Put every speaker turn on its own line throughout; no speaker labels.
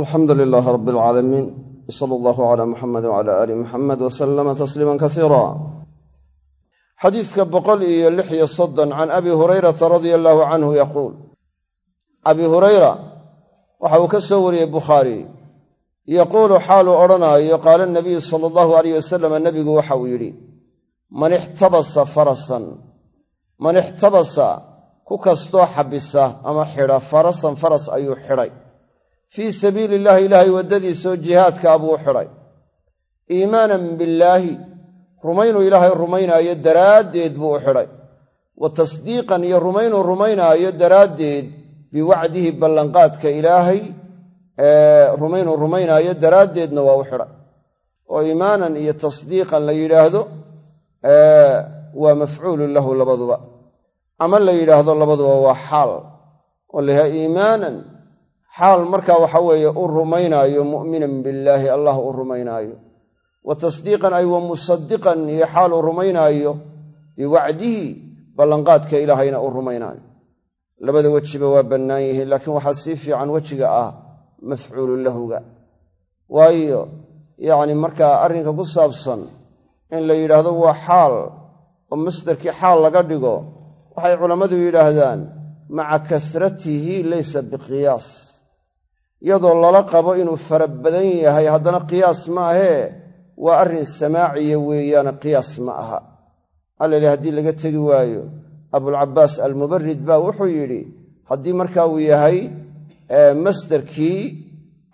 alxamdu lilaahi rabi alcaalamiin wsala allahu calaa muxamedi wcala aali muxamed wasalama tasliima kasiira xadiiska boqol iyo lix iyo soddon can abi hurayrata radia allaahu canhu yaquul abi hurayra waxa uu ka soo wariyey bukhaari yaquulu xaaluu odhanaayo qaala nabiyu sala allahu alayh wasalam nebigu waxa uu yidhi man ixtabasa farasan man ixtabasa ku kastoo xabisa ama xidha farasan faras ayuu xidhay fii sabiili illaahi ilaahay waddadiisaoo jihaadkaa buu xidhay iimaanan billaahi rumaynuu ilaahay rumaynaayo daraaddeed buu u xidhay wa tasdiiqan iyo rumaynuu rumaynaayo daraaddeed biwacdihi ballanqaadka ilaahay rumaynuu rumaynaayo daraaddeedna waa u xidhay oo iimaanan iyo tasdiiqan la yidhaahdo waa mafcuulun lahu labaduba. Ama la yidhaahdo labaduba waa xaal. Oo la yidhahdo iimaanan xaal markaa waxa weeye u rumaynaayo mu'minan billaahi allah u rumaynaayo. Wa tasdiiqan ay wa musadiqan iyo xaal uu rumaynaayo biwacdihi ballanqaadka ilaahayna uu rumaynaayo. Labada wejiba waa bannaan yihiin laakiin waxaa sii fiican wejiga ah mafcuulu lahuga. Waayo yacni markaa arrinka ku saabsan in la yidhaahdo waa xaal oo masderkii xaal laga dhigo waxay culammadu yidhaahdaan maca kasratihi laysa biqiyaas iyadoo lala qabo inuu fara badan yahay haddana qiyaas ma ahee waa arrin samaaciya weeyaane qiyaas ma aha. Allali haddii laga tegi waayo abulcabaas almubarid baa wuxuu yidhi haddii marka uu yahay masderkii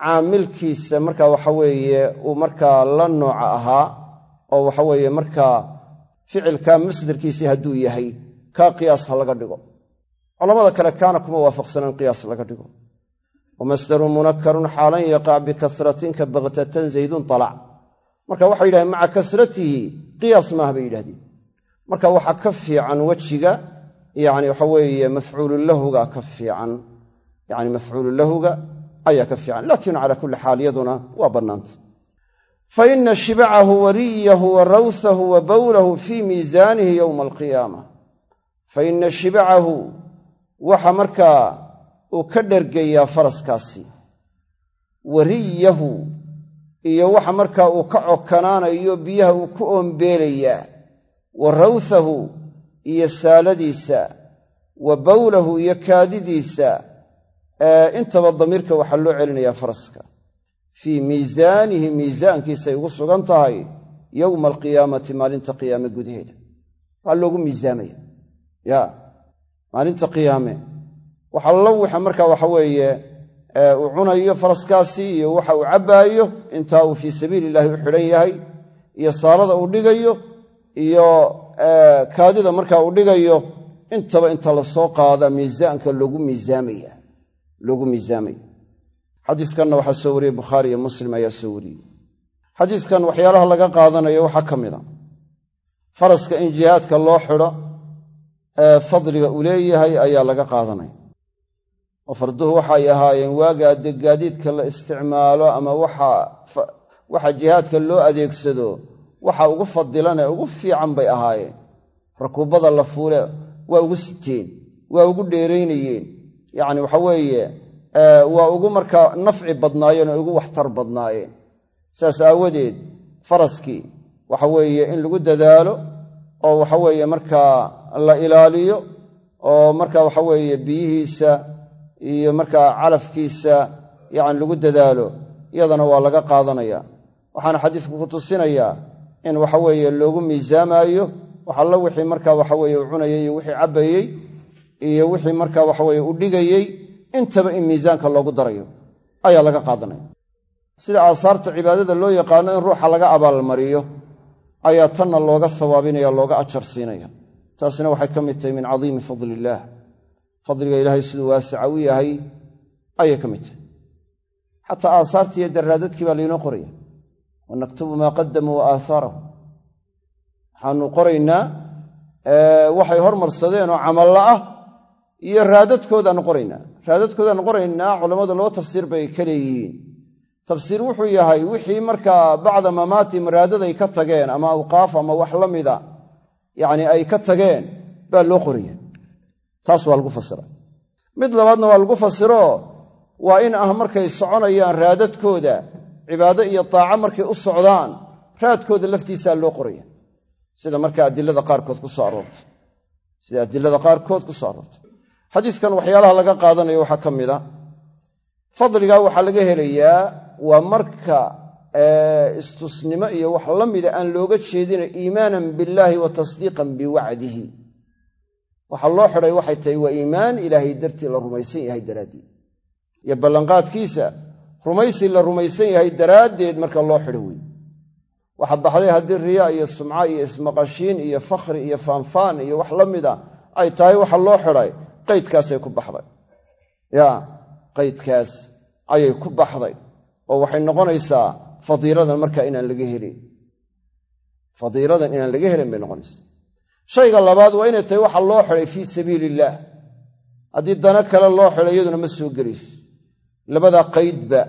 caamilkiisa marka waxaweeye uu markaa la nooca ahaa oo waxaweeye markaa ficilkaa masderkiisii hadduu yahay kaa qiyaas ha laga dhigo. Culamada kale kaana kuma waafaqsanaan qiyaas laga dhigo wamasdarun munakarun xaalan yaqac bikasratin ka baktatan zaydun alac marka waxay yidhahdeen maca kasratihi qiyaas maaha bay yidhahdeen marka waxaa ka fiican wejiga yani waxa weeye mafcuululahuga ka fiican yani mafcuululahuga ayaa ka fiican laakiin cala kulli xaal yaduna waa bannaanta fa ina shibacahu wa riyahu wa rawhahu wa bowlahu fii miisaanihi yowma alqiyaama fa uu ka dhergayaa faraskaasi. Wariyahu iyo waxa markaa uu ka cokanaanayo biyaha uu ku oombeelayaa. Wa rawhahu iyo saaladiisa. Wa bowlahu iyo kaadidiisa. Intaba damiirka waxaa loo celinayaa faraska. Fii miisaanihi miisaankiisay ugu sugan tahay yowma alqiyaamati maalinta qiyaame gudaheeda. Waxaa loogu miisaamaya. Ya maalinta qiyaame waxallo wixa marka waxa weeye uu cunayo faraskaasi iyo waxa uu cabbaayo intaa uu fii sabiili illaahi u xidhan yahay iyo saalada uu dhigayo iyo kaadida marka uu dhigayo intaba inta la soo qaada miisaanka loogu miisaamaya loogu miisaamaya. Xadiiskanna waxaa soo wariyey bukhaari iyo muslim ayaa soo wariyey. Xadiiskan waxyaalaha laga qaadanayo waxaa ka mid a. Faraska in jihaadka loo xidho fadliga uu leeyahay ayaa laga qaadanaya oo farduhu waxay ahaayeen waagaa dee gaadiidka la isticmaalo ama waxa jihaadka loo adeegsado waxa ugu fadilane ugu fiican bay ahaayeen. Rakuubada la fuule waa ugu siteen waa ugu dheeraynayeen. Yacni waxa weeye waa ugu markaa nafci badnaayeen oo ugu waxtar badnaayeen. Saas aawadeed faraskii waxa weeye in lagu dadaalo oo waxa weeye markaa la ilaaliyo oo marka waxa weeye biyihiisa iyo markaa calafkiisa yacni lagu dadaalo iyadana waa laga qaadanaya. Waxaana xadiisku ku tusinayaa in waxa weeye loogu miisaamaayo waxallo wixii marka waxaweye u cunayay iyo wixii cabbayey iyo wixii marka waxaweye u dhigayey intaba in miisaanka loogu darayo. Ayaa laga qaadanaya. Sida aasaarta cibaadada loo yaqaano in ruuxa laga abaalmariyo ayaa tanna looga sawaabinaya looga ajar siinaya taasina waxay ka mid tahay min cadiimi fadli illaah fadliga ilaahay siduu waasica u yahay ayay ka mid tahay. Xataa aasaartii iyo daraadadkii baa laynoo qoraya wa naktubu maa qadamuu wa aahaarahu waxaanu qoraynaa waxay hormarsadeen oo camalla ah iyo raadadkoodaannu qoraynaa. Raadadkoodaannu qoraynaa culammadu laba tafsiir bay ka leeyihiin. Tafsiir wuxuu yahay wixii markaa bacda mamaatim raadaday ka tageen ama awqaaf ama wax la mida yacni ay ka tageen baa loo qoraya taas waa lagu fasira mid labaadna waa lagu fasiro waa in ah markay soconayaan raadadkooda cibaado iyo taaco markay u socdaan raadkooda laftiisaa loo qoraya sida marka adilada qaarkood ku aroortay sida adilada qaarkood ku soo aroortay xadiiskan waxyaalaha laga qaadanayo waxaa ka mid a. Fadligaa waxaa laga helayaa waa marka istusnimo iyo wax la mida aan looga jeedina iimaanan billaahi wa tasdiiqan biwacdihi waxaa loo xidhay waxay tahay waa iimaan ilaahay dartii la rumaysan yahay daraaddeed. Iyo ballanqaadkiisa rumaysi la rumaysan yahay daraaddeed marka loo xidho wey waxa baxday haddii riyaa iyo sumca iyo ismaqashiin iyo fakhri iyo faanfaan iyo wax la mida ay tahay waxa loo xidhay qaydkaasay ku baxday. Ya qaydkaas ayay ku baxday oo waxay noqonaysaa fadiiladan markaa inaan laga helin. Fadiiladan inaan laga helin bay noqonaysaa shayga labaad waa inay tahay waxa loo xidhay fii sabiili illaah haddii dana kale loo xidhay iyaduna ma soo gelayso labadaa qaydba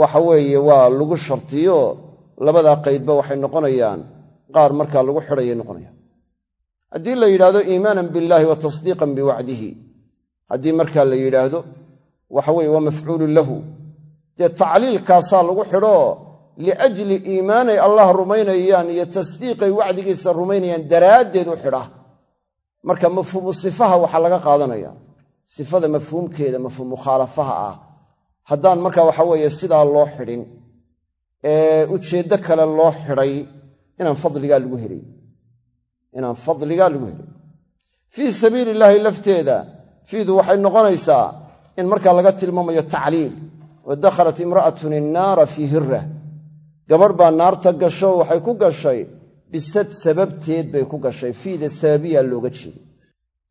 waxa weeye waa lagu shartiyo labadaa qaydba waxay noqonayaan qaar markaa lagu xidhayay noqonayaan. Haddii la yidhaahdo iimaanan billaahi wa tasdiiqan biwacdihi haddii markaa la yidhaahdo waxa weye waa mafcuulun lahu. Dee tacliilkaasaa lagu xidho liajli iimaanay allah rumaynayaan iyo tasdiiqay wacdigiisa rumaynayaan daraaddeed u xidha marka mafhuumu sifaha waxaa laga qaadanaya sifada mafhuumkeeda mafhuum mukhaalafaha ah haddaan marka waxa weeye sidaa loo xidhin ee ujeeddo kale loo xidhay inaan fadligaa lagu helay inaan fadligaa lagu helay fii sabiili illaahi lafteeda fiidu waxay noqonaysaa in markaa laga tilmaamayo tacliil wa dakhalat imra'atun innaara fii hirra gabadh baa naarta gasho waxay ku gashay. Bisad sababteed bay ku gashay. Fiida sababiyaa looga jeeday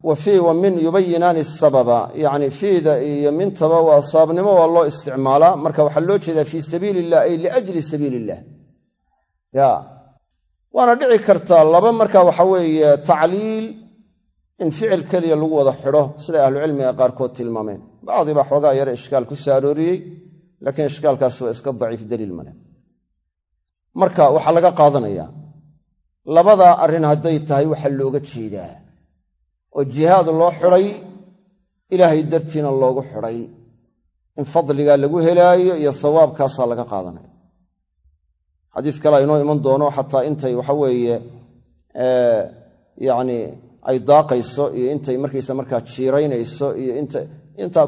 wa fii wa min yubayinaani sababa. Yacni fiida iyo mintaba waa sababnimo waa loo isticmaalaa marka waxaa loo jeedaa fii sabiili illah ay liajli sabiili ya. Waana dhici kartaa laba marka waxa weeye tacliil in ficil keliya lagu wada xidho siday ahlucilmiga qaarkood tilmaameen. Bacdii baa xoogaa yare ishkaal ku soo arooriyey laakiin ishkaalkaasi waa iska daciif daliil male marka waxaa laga qaadanayaa labadaa arrin hadday tahay waxaa looga jeedaa. Oo jihaad loo xidhay ilaahay dartiina loogu xidhay in fadligaa lagu helaayo iyo sawaabkaasaa laga qaadanaya. Xadiis kale aynoo iman doono xataa intay waxa weeye yacni ay daaqayso iyo intay markaysa markaa jiiraynayso iyo intaa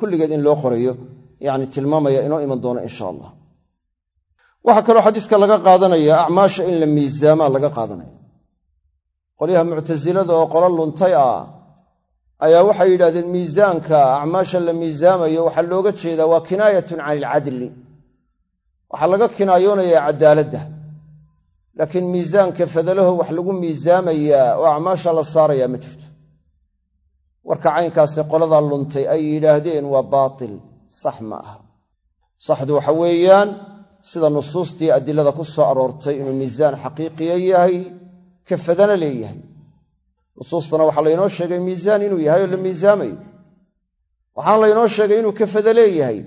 kulligeed in loo qorayo yani tilmaamaya inoo iman doono insha allah waxaa kaloo xadiiska laga qaadanaya acmaasha in la miisaamaa laga qaadanaya. Qolyaha muctasilada oo qolo luntay ah ayaa waxay yidhahdeen miisaanka acmaasha la miisaamayo waxaa looga jeedaa waa kinaayatun can ilcadli waxaa laga kinaayoonayaa cadaaladda. Laakiin miisaanka fadalaho wax lagu miisaamayaa oo acmaasha la saarayaa ma jirto. Warka caynkaasi qoladaa luntay ay yidhaahdeen waa baatil sax ma aha. Saxdu waxa weeyaan sida nusuustii adilada ku soo aroortay inuu miisaan xaqiiqiya yahay kafadana leeyahay. Nusuustana waxaa laynoo sheegay miisaan inuu yahay oo la miisaamayo waxaana laynoo sheegay inuu kafada leeyahay.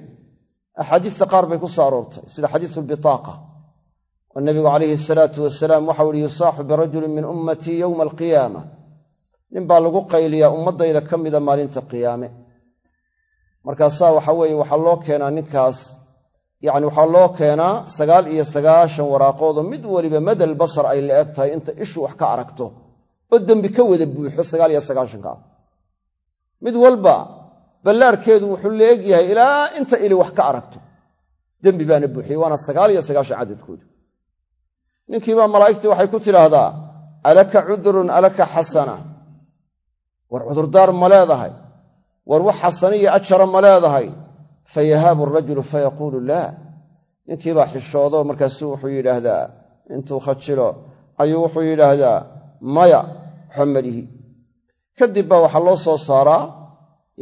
Axaadiista qaar bay ku soo aroortay sida xadiisu lbitaaqa oo nabigu calayhi salaatu wasalaam waxau ihi yusaaxu birajulin min ummatii yowma alqiyaama. Nin baa lagu qayliyaa ummaddayda ka mida maalinta qiyaame. Markaasaa waxa weeye waxaa loo keenaa ninkaas yacni waxaa loo keenaa sagaal iyo sagaashan waraaqoodoo mid weliba madal basar ay la eg tahay inta ishu wax ka aragto oo dembi ka wada buuxo sagaal iyo sagaashanka mid walba ballaarkeedu wuxuu la eg yahay ilaa inta ili wax ka aragto. Dembi baana buuxiyey waana sagaal iyo sagaashan cadadkoodu ninkiibaa malaa'igtii waxay ku tidhaahdaa alaka cudurun alaka xasana. War cudurdaar ma leedahay. War wax xasaniyo ajara ma leedahay fayahaabu arajulu fayaquulu laa ninkiibaa xishoodo markaasuu wuxuu yidhaahdaa intuu khajilo ayuu wuxuu yidhaahdaa maya xomalihi kadib baa waxaa loo soo saaraa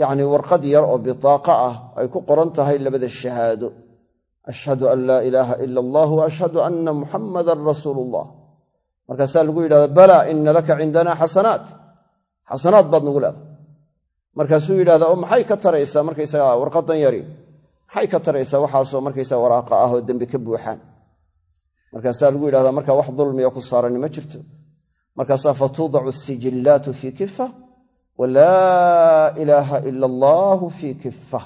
yacni warqad yar oo bitaaqa ah ay ku qoran tahay labada shahaado ashhadu an laa ilaaha ila allah wa ashhadu anna muxammadan rasuulu ullah markaasaa lagu yidhahda balaa ina laka cindana xasanaat xasanaad baad nagu leedahay markaasuu yidhahdaa oo maxay ka taraysaa? Markaysaga warqadan yari. Maxay ka taraysaa? Waxaasoo markaysaga waraaqa ah oo dembi ka buuxaan. Markaasaa lagu yidhahdaa markaa wax dulmiga ku saarani ma jirto. Markaasaa fatuudacu asijillaatu fii kifa wa laa ilaaha ila allaahu fii kifa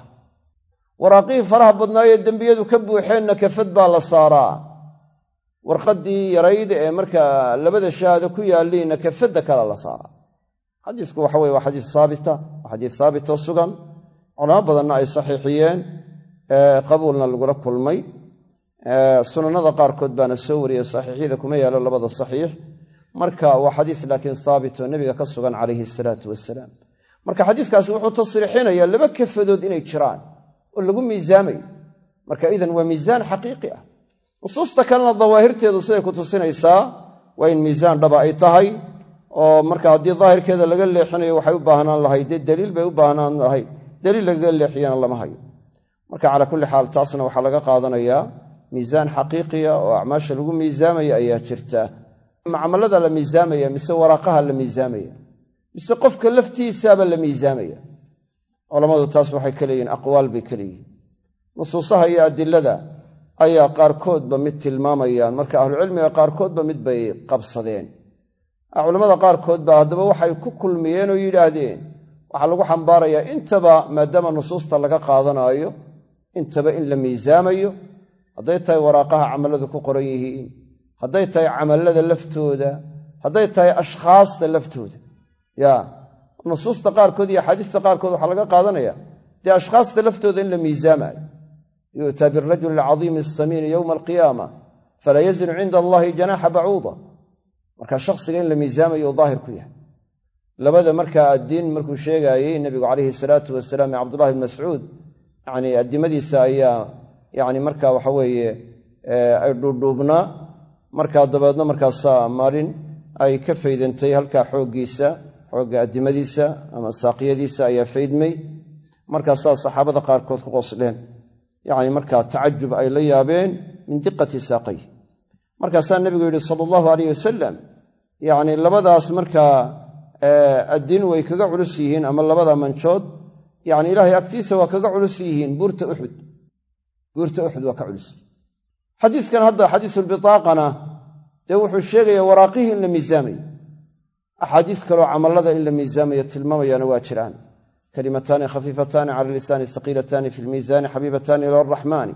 waraaqihii faraha badnaayee dembiyadu ka buuxeenna kafad baa la saaraa. Warqaddii yarayd ee markaa labada shahaado ku yaalliinna kafadda kale la saaraa xadiisku waxa weye waa xadiis saabita waa xadiis saabitoo sugan culamo badanna ay saxiixiyeen qabuulna lagula kulmay. Sunanada qaarkood baana soo wariyey saxiixyada kuma yaalo labada saxiix. Marka waa xadiis laakiin saabitoo nebiga ka sugan calayhi salaatu wasalaam marka xadiiskaasi wuxuu tasriixinayaa laba kafadood inay jiraan oo lagu miisaamayo marka idan waa miisaan xaqiiqi ah. Nusuusta kalena dawaahirteedu siday ku tusinaysaa waa in miisaan dhaba ay tahay oo marka haddii daahirkeeda laga leexinayo waxay u baahnaan lahayd daliil bay u baahnaan lahayd daliil lagaga leexiyana lama hayo. Marka calaa kulli xaal taasna waxaa laga qaadanayaa miisaan xaqiiqiya oo acmaasha lagu miisaamaya ayaa jirta. Macmalada la miisaamaya mise waraaqaha la miisaamaya mise qofka laftiisaaba la miisaamaya culammadu taas waxay ka aqwaal bay ka nusuusaha iyo adilada ayaa qaarkoodba mid tilmaamayaan marka ahlucilmiga qaarkoodba mid bay qabsadeen culammada qaarkood baa haddaba waxay ku kulmiyeen oo yidhaahdeen waxaa lagu xambaarayaa intaba maadaama nusuusta laga qaadanaayo intaba in la miisaamayo hadday tahay waraaqaha camalladu ku qoran yihiin hadday tahay camallada laftooda hadday tahay ashkhaasta laftooda. Ya nusuusta qaarkood iyo axaadiista qaarkood waxaa laga qaadanaya dee ashkhaasta laftooda in la miisaamaayo yu'taa birajuli alcadiimi asamiini yowma alqiyaama falaa yazinu cinda allahi janaaxa bacuuda marka shakhsiga in la miisaamayo u daahir ku yahay. Labada markaa addiin markuu sheegaayey nebigu calayhi salaatu wasalaam ee cabdullahi bn mascuud yani addimadiisa ayaa yani marka waxa weeye ay dhuudhuubnaa markaa dabeedna markaasaa maalin ay ka faydantay halkaa xooggiisa xoogga addimadiisa ama saaqiyadiisa ayaa faydmay. Markaasaa saxaabada qaarkood ku qosleen. Yacni markaa tacajub ay la yaabeen min diqati saaqay. Markaasaa nebigu yidhi sala allahu alayh wasalam yacni labadaas markaa addiin way kaga culus yihiin ama labada manjood yacni ilaahay agtiisa waa kaga culus yihiin buurta uxud buurta uxud waa ka culus xadiiskan hadda xadiisulbitaaqana dee wuxuu sheegayaa waraaqihii in la miisaamayo axaadiis kaloo camallada in la miisaamayo tilmaamayaana waa jiraan. Kalimataani khafiifataani cala lisaani haqiilataani fi lmiisaani xabiibataani ila araxmaani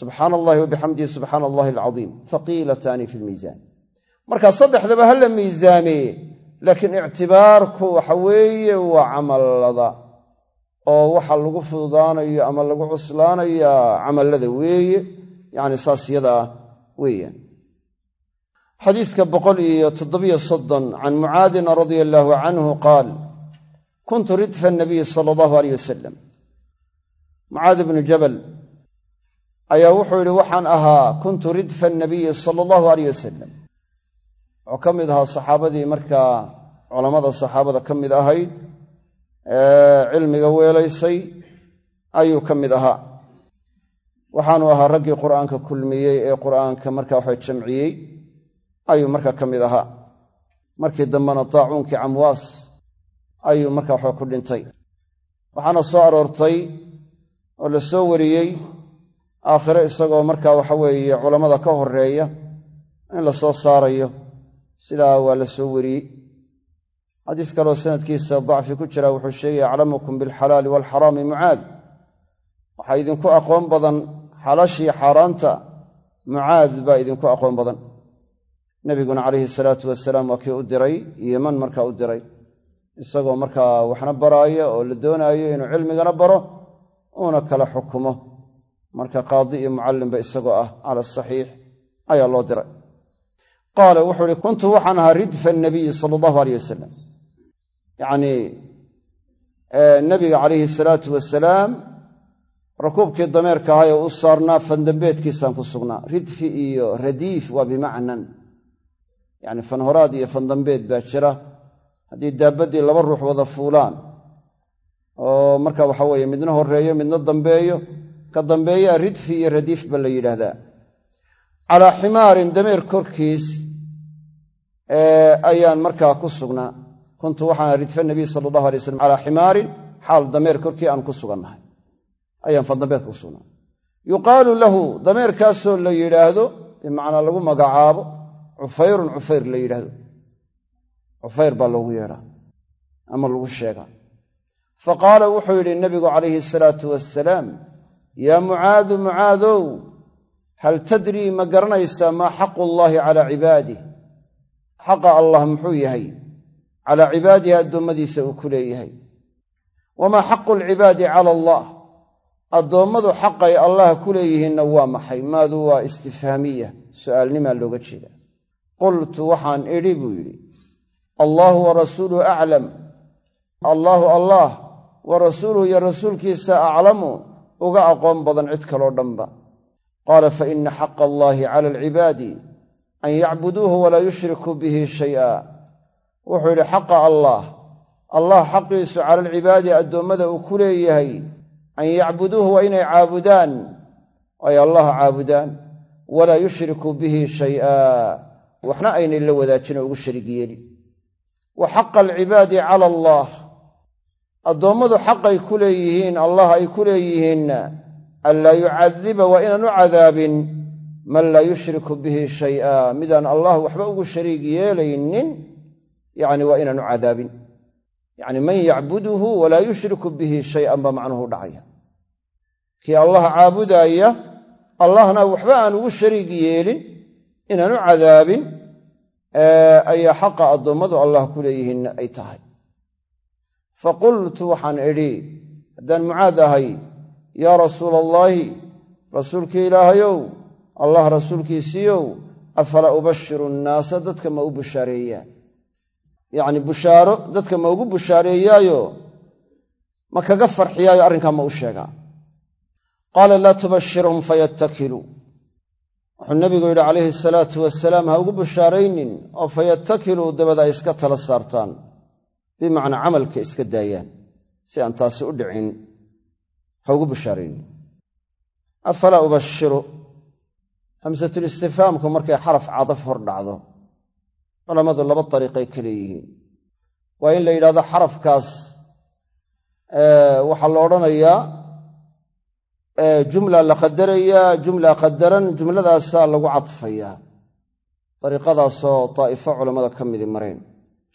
subxaana allahi wabixamdihi subxaana allahi alcadiim haqiilataani fi lmiisaan marka saddexdaba ha la miisaamee laakiin ictibaarku waxa weeye waa camallada oo waxa lagu fududaanayo ama lagu cuslaanayaa camallada weeye yacni saas yada ah weeyaan. Xadiiska boqol iyo toddobiyo soddon can mucaadin radia allaahu canhu qaal kuntu ridfa nabiyi sala allahu aleyh wasalam mucaad bnu jabal ayaa wuxuu yidhi waxaan ahaa kuntu ridfa nabiyi sala allahu aleyh wasalam wuxuu ka mid ahaa saxaabadii markaa culammada saxaabada ka mid ahayd ee cilmiga weelaysay ayuu ka mid ahaa. Waxaanu ahaa raggii qur'aanka kulmiyey ee qur'aanka marka waxa jamciyey ayuu marka ka mid ahaa. Markii dambena taacuunkii camwaas ayuu marka waxa ku dhintay. Waxaana soo aroortay oo la soo wariyey aakhire isagoo marka waxa weeye culammada ka horreeya in la soo saarayo sidaa waa la soo wariyey. Xadiis kaloo sanadkiisa dacfi ku jira wuxuu sheegaya aclamukum bilxalaali waalxaraami mucaad. Waxaa idinku aqoon badan xalaashii xaaraanta mucaad baa idinku aqoon badan. Nebiguna calayhi salaatu wasalaam waa kii u diray yeman markaa u diray. Isagoo markaa waxna baraaya oo la doonaayo inuu cilmigana baro uuna kala xukumo. Marka qaadi iyo mucallimba isagoo ah cala asaxiix ayaa loo diray qaala wuxuu ihi kuntu waxaan ahaa ridfa nabiyi sala allahu aleyh wasalam yacnii nebiga calayhi salaatu wasalaam rakuubkii dameerka ahaa ee u saarnaa fandambeedkiisaan ku sugnaa ridfi iyo radiif waa bimacnan yacni fanhoraad iyo fandambeed baa jira haddii daabaddii laba ruux wada fuulaan oo marka waxa weeye midna horeeyo midna dambeeyo ka dambeeyaa ridfi iyo radiif ba la yidhaahdaa calaa ximaarin dameer korkiis ayaan markaa ku sugnaa. Kuntu waxaan ridfa nabiy sala allahu alay slam calaa ximaarin xaal dameer korkii aan ku sugannahay ayaan fandambeedka ku sugnaa. Yuqaalu lahu dameerkaasoo la yidhaahdo bimacnaa lagu magacaabo cufayrun cufayr la yidhaahdo. Cufayr baa loogu yeedhaa ama lagu sheegaa. Fa qaala wuxuu yidhi nabigu calayhi salaatu wasalaam yaa mucaadu mucaadow hal tadrii ma garanaysaa maa xaqu llaahi calaa cibaadih? Xaqa allah muxuu yahay. Calaa cibaadihi addoommadiisa uu ku leeyahay. Wamaa xaqu alcibaadi cala allah? Addoommadu xaqay allah ku leeyihiinna waa maxay? Maadu waa istifhaamiya su'aalnimaa looga jeeda. Qultu waxaan idhi buu yidhi allaahu wa rasuuluhu aclam allaahu allah wa rasuuluhu iyo rasuulkiisa aclamu uga aqoon badan cid kaloo dhanba qaala fa ina xaqa allaahi cala alcibaadi an yacbuduuhu walaa yushrikuu bihi shay'a wuxuu yidhi xaqa allaah allah xaqiisu cala alcibaadi addoommada uu ku leeyahay an yacbuduuhu waa inay caabudaan ay allaha caabudaan walaa yushrikuu bihi shay'a waxna aynay la wadaajin oo ugu sharig yeelin wa xaqa alcibaadi cala allaah addoommadu xaqay ku leeyihiin allah ay ku leeyihiinna anlaa yucadiba waa inaan u cadaabin man laa yushriku bihi shay'a midaan allah waxba ugu shariig yeelaynin yacni waa inaan u cadaabin yacni man yacbuduhu walaa yushriku bihi shay-an baa macnuhu dhacaya kii allah caabudaaya allahna waxba aan ugu shariig yeelin inaan u cadaabin ayaa xaqa addoommadu allah ku leeyihiinna ay tahay faqultu waxaan idhi haddaan mucaad ahay yaa rasuula allaahi rasuulkii ilaahayow allah rasuulkiisiiyow afalaa ubashiru nnaasa dadka ma u bushaareeyaa yacni bushaaro dadka ma ugu bushaareeyaayo ma kaga farxiyaayo arrinkaa ma u sheegaa. Qaala laa tubashirhum fayattakiluu wuxuu nebigu yidhi calayhi salaatu wasalaam ha ugu bushaaraynin oo fayattakiluu dabada ay iska tala saartaan bimacnaa camalka iska daayaan si aan taasi u dhicin ha ugu afalaa ubashiru. Hamsatulistifhaamku markay xaraf cadaf hor dhacdo. Culammadu laba dariiqay ka leeyihiin waa in la yidhahdo xarafkaas waxaa la odhanayaa jumla la qadarayaa jumla qadaran jumladaasaa lagu cadfayaa. Dariiqadaasoo daa'ifo culammada ka midi mareen.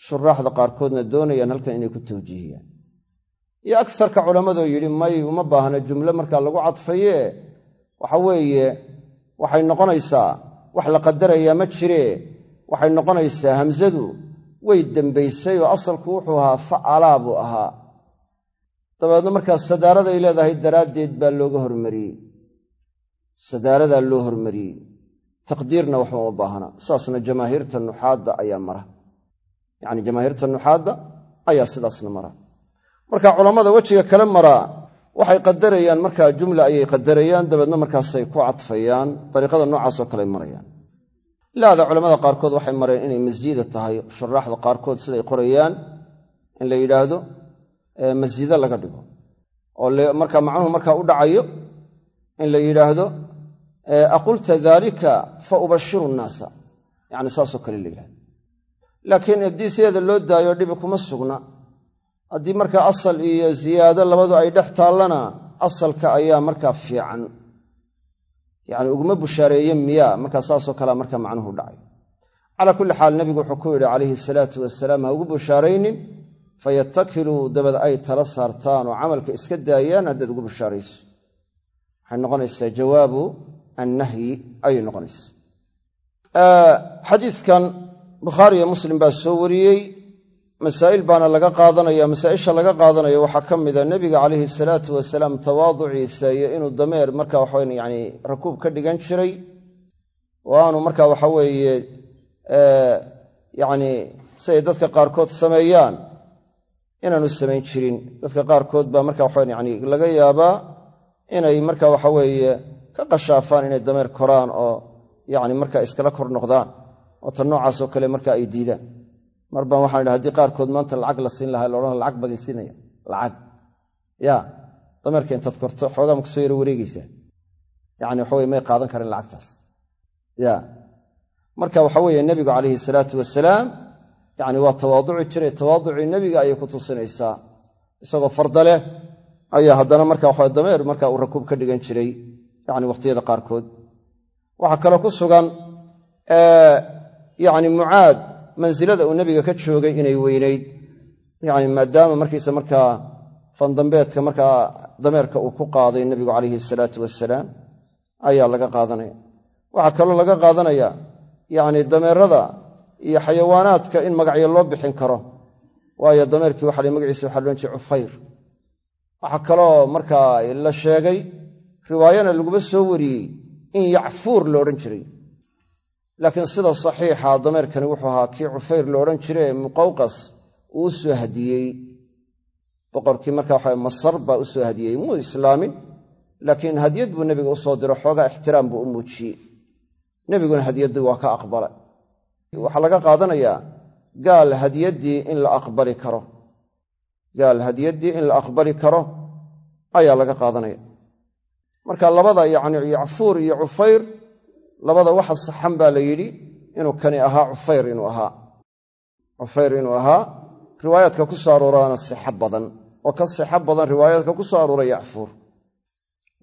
Shuraaxda qaarkoodna doonayaan halkan inay ku tawjiihiyaan iyo agsarka culammadoo yidhi may uma baahna jumlo markaa lagu cadfayee. Waxa weeye waxay noqonaysaa wax la qadarayaa ma jiree waxay noqonaysaa hamsadu way dembaysay oo asalku wuxuu ahaa fa'alaa buu ahaa. Dabeedna markaa sadaaraday leedahay daraaddeed baa looga hormariyey. Sadaaradaa loo hormariyey. Taqdiirna waxba uma baahna. Saasna jamaahiirta nuxaadda ayaa mara. Yacni jamaahiirta nuxaadda ayaa sidaasna mara marka culammada wejiga kale maraa waxay qadarayaan markaa jumla ayay qadarayaan dabeedna markaasay ku cadfayaan dariiqada noocaasoo kale marayaan. Laada culamada qaarkood waxay mareen inay masiida tahay shuraaxda qaarkood siday qorayaan in la yidhaahdo masiide laga dhigo. Oo marka macnuhu markaa u dhacayo in la yidhaahdo aqulta daalika fa ubashiru nnaasa. Yacni saasoo kale la yidhahdo laakiin haddii sideeda loo daayo dhibi kuma sugna haddii markaa asal iyo ziyaado labadu ay dhex taallana asalka ayaa markaa fiican. Yacni uguma bushaareeye miyaa markaa saasoo kalea markaa macnuhu dhacay. Calaa kulli xaal nebigu wuxuu ku yidhi calayhi salaatu wasalaam ha ugu bushaaraynin fayattakiluu dabad ay tala saartaan oo camalka iska daayaan haddaad ugu bushaarayso. Waxay noqonaysaa jawaabu annahyi ayay noqonaysaa. Xadiidkan bukhaariyo muslim baa soo wariyey masaa'il baana laga qaadanaya masaa'isha laga qaadanayo waxaa ka mida nebiga calayhi salaatu wasalaam tawaaduciisa iyo inuu dameer marka waxawe yani rakuub ka dhigan jiray. Oo aanu marka waxa weeye yacni siay dadka qaarkood sameeyaan inaanu samayn jirin. Dadka qaarkood baa marka waxa yani laga yaabaa inay marka waxa weeye ka qashaafaan inay dameer koraan oo yacni marka iskala kor noqdaan. Oo tan noocaasoo kale marka ay diidaan mar baan waxaan idhi haddii qaarkood maanta lacag la siin lahaa laodhan lacag badin siinaya. Lacag. Ya dameerka intaad korto xoogaa ma ka soo yaro wareegeysaa yani waxa may qaadan karin lacagtaas. Ya. Marka waxa weeye nebigu calayhi salaatu wasalaam yani waa tawaaduci jiray. Tawaaducii nebiga ayay ku tusinaysaa. Isagoo farda leh. Ayaa haddana marka waxa dameer marka uu rakuub ka dhigan jiray yani wakhtiyada qaarkood. Waxaa kaloo ku sugan yani mucaad mansilada uu nebiga ka joogay inay weynayd. Yani maadaama markiisa markaa fandambeedka markaa dameerka uu ku qaaday nebigu calayhi salaatu wasalaam ayaa laga qaadanaya. Waxaa kaloo laga qaadanaya yacni dameerada iyo xayawaanaadka in magacyo loo bixin karo. Waayo dameerkii waxa la magaciisa waxa loodhan jiray cufayr. Waxaa kaloo markaa la sheegay riwaayana laguma soo wariyey in yacfuur la odhan jiray laakiin sida saxiixa dameerkani wuxuu ahaa kii cufayr la odhan jire muqawqas uu u soo hadiyey. Boqorkii marka waxa masar baa u soo hadiyey muu islaamin laakiin hadiyad buu nebiga u soo diro xoogaa ixtiraam buu u muujiyey. Nebiguna hadiyaddii waa ka aqbalay. Waxaa laga qaadanayaa gaal hadiyaddii in la aqbali karo. Gaal hadiyaddii in la aqbali karo ayaa laga qaadanaya. Marka labada yacni yacfuur iyo cufayr labada waxa saxan baa la yidhi inuu kani ahaa cufayr inuu ahaa. Cufayr inuu ahaa riwaayaadka ku soo aroorana sixo badan. Oo ka sixo badan riwaayaadka ku soo arooray yacfuur.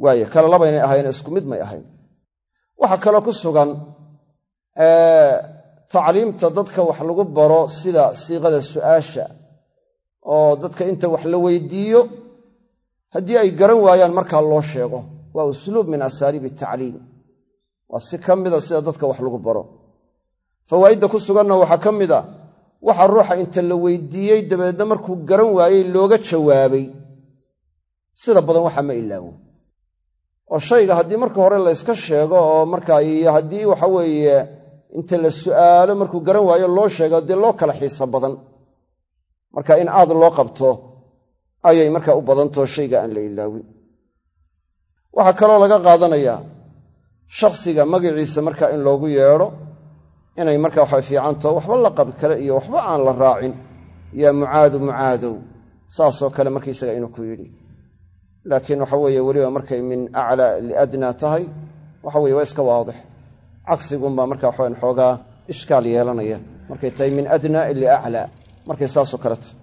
Waaye kale labaynay ahayn isku mid may ahayn. Waxaa kaloo ku sugan tacliimta dadka wax lagu baro sida siiqada su'aasha oo dadka inta wax la weydiiyo haddii ay garan waayaan markaa loo sheego. Waa usluub min asaaliibi tacliim waa si ka mida sida dadka wax lagu baro. Fawaa'idda ku suganna waxaa ka mid a waxa ruuxa inta la weydiiyey dabeedna markuu garan waayey looga jawaabay. Sida badan waxa ma ilaawo. Oo shayga haddii marka hore layska sheego oo markaa iyo haddii waxa weeye inta la su'aalo markuu garan waayo loo sheego dee loo kala xiiso badan. Marka in aad loo qabto ayay markaa u badantao shayga aan la ilaawin. Waxaa kaloo laga qaadanayaa shakhsiga magaciisa markaa in loogu yeedho inay markaa waxa fiicantaho waxba la qabi kale iyo waxba aan la raacin. Yaa mucaadu mucaadow saasoo kale markaysaga inuu ku yidhi. Laakiin waxa weeye weliba markay min aclaa liadnaa tahay waxa weye waa iska waadix. Cagsigunbaa marka waxawan xoogaa ishkaal yeelanaya. Markay tahay min adnaa liaclaa markay saasoo kale tahay.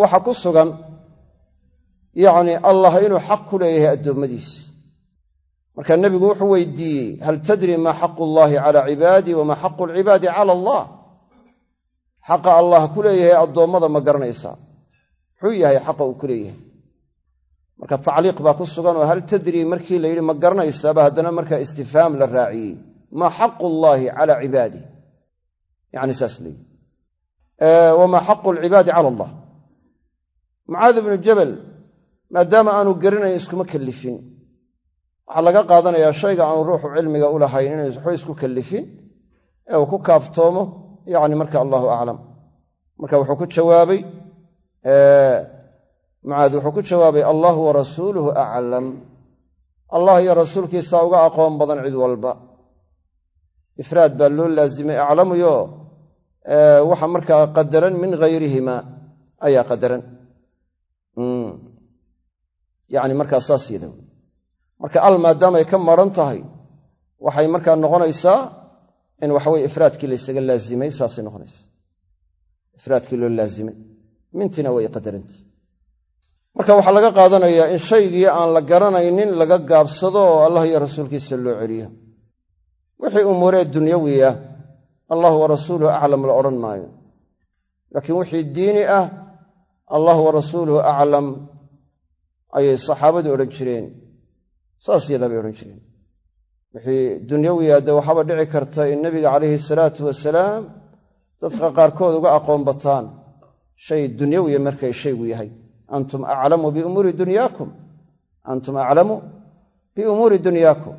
Waxaa ku sugan yacni allah inuu xaq ku leeyahay addoommadiis marka nebigu wuxuu weydiiyey hal tadri maa xaqu llaahi cala cibaadii wamaa xaqu alcibaadi cala allah? Xaqa allah ku leeyahay addoommada ma garanaysaa muxuu yahay xaqa uu ku leeyahay. Marka tacliiq baa ku sugan oo hal tadrii markii la yidhi ma garanaysaaba haddana markaa istifhaam la raaciyey. Maa xaqu llaahi cala cibaadih yani saas leeyi wamaa xaqu alcibaadi cala allah. Mucaad ibnu jabal maadaama aanu garanayn iskuma kallifin waxaa laga qaadanayaa shayga aanu ruuxu cilmiga u lahayn inay waxba isku kallifin ee uu ku kaaftoomo yacni marka allahu aclam. Marka wuxuu ku jawaabay mucaad wuxuu ku jawaabay allahu wa rasuuluhu aclam. Allah iyo rasuulkiisaa uga aqoon badan cid walba. Ifraad baa loo laazimay aclamuyo waxa markaa qadaran min hayrihima ayaa qadaran. Yani markaa saas yada marka al maadaamay ka maran tahay waxay markaa noqonaysaa in waxaweye ifraadkii laysaga laazimay saasay noqonaysa ifraadkii loo laazimay mintina way qadarantii marka waxaa laga qaadanayaa in shaygii aan la garanaynin laga gaabsado oo allah iyo rasuulkiisa loo celiyo. Wixii umuuree dunyawiya allah wa rasuuluhu aclam la odhan maayo. Laakiin wixii diini ah allah wa rasuuluhu aclam ayay saxaabadu odhan jireen saas yadaa bay odhan jireen wixii dunyawiya dee waxaaba dhici karta in nebiga calayhi salaatu wasalaam dadka qaarkood uga aqoon bataan shay dunyawiya markay shaygu yahay. Antum aclamu biumuuri dunyaakum. Antum aclamu biumuuri dunyaakum.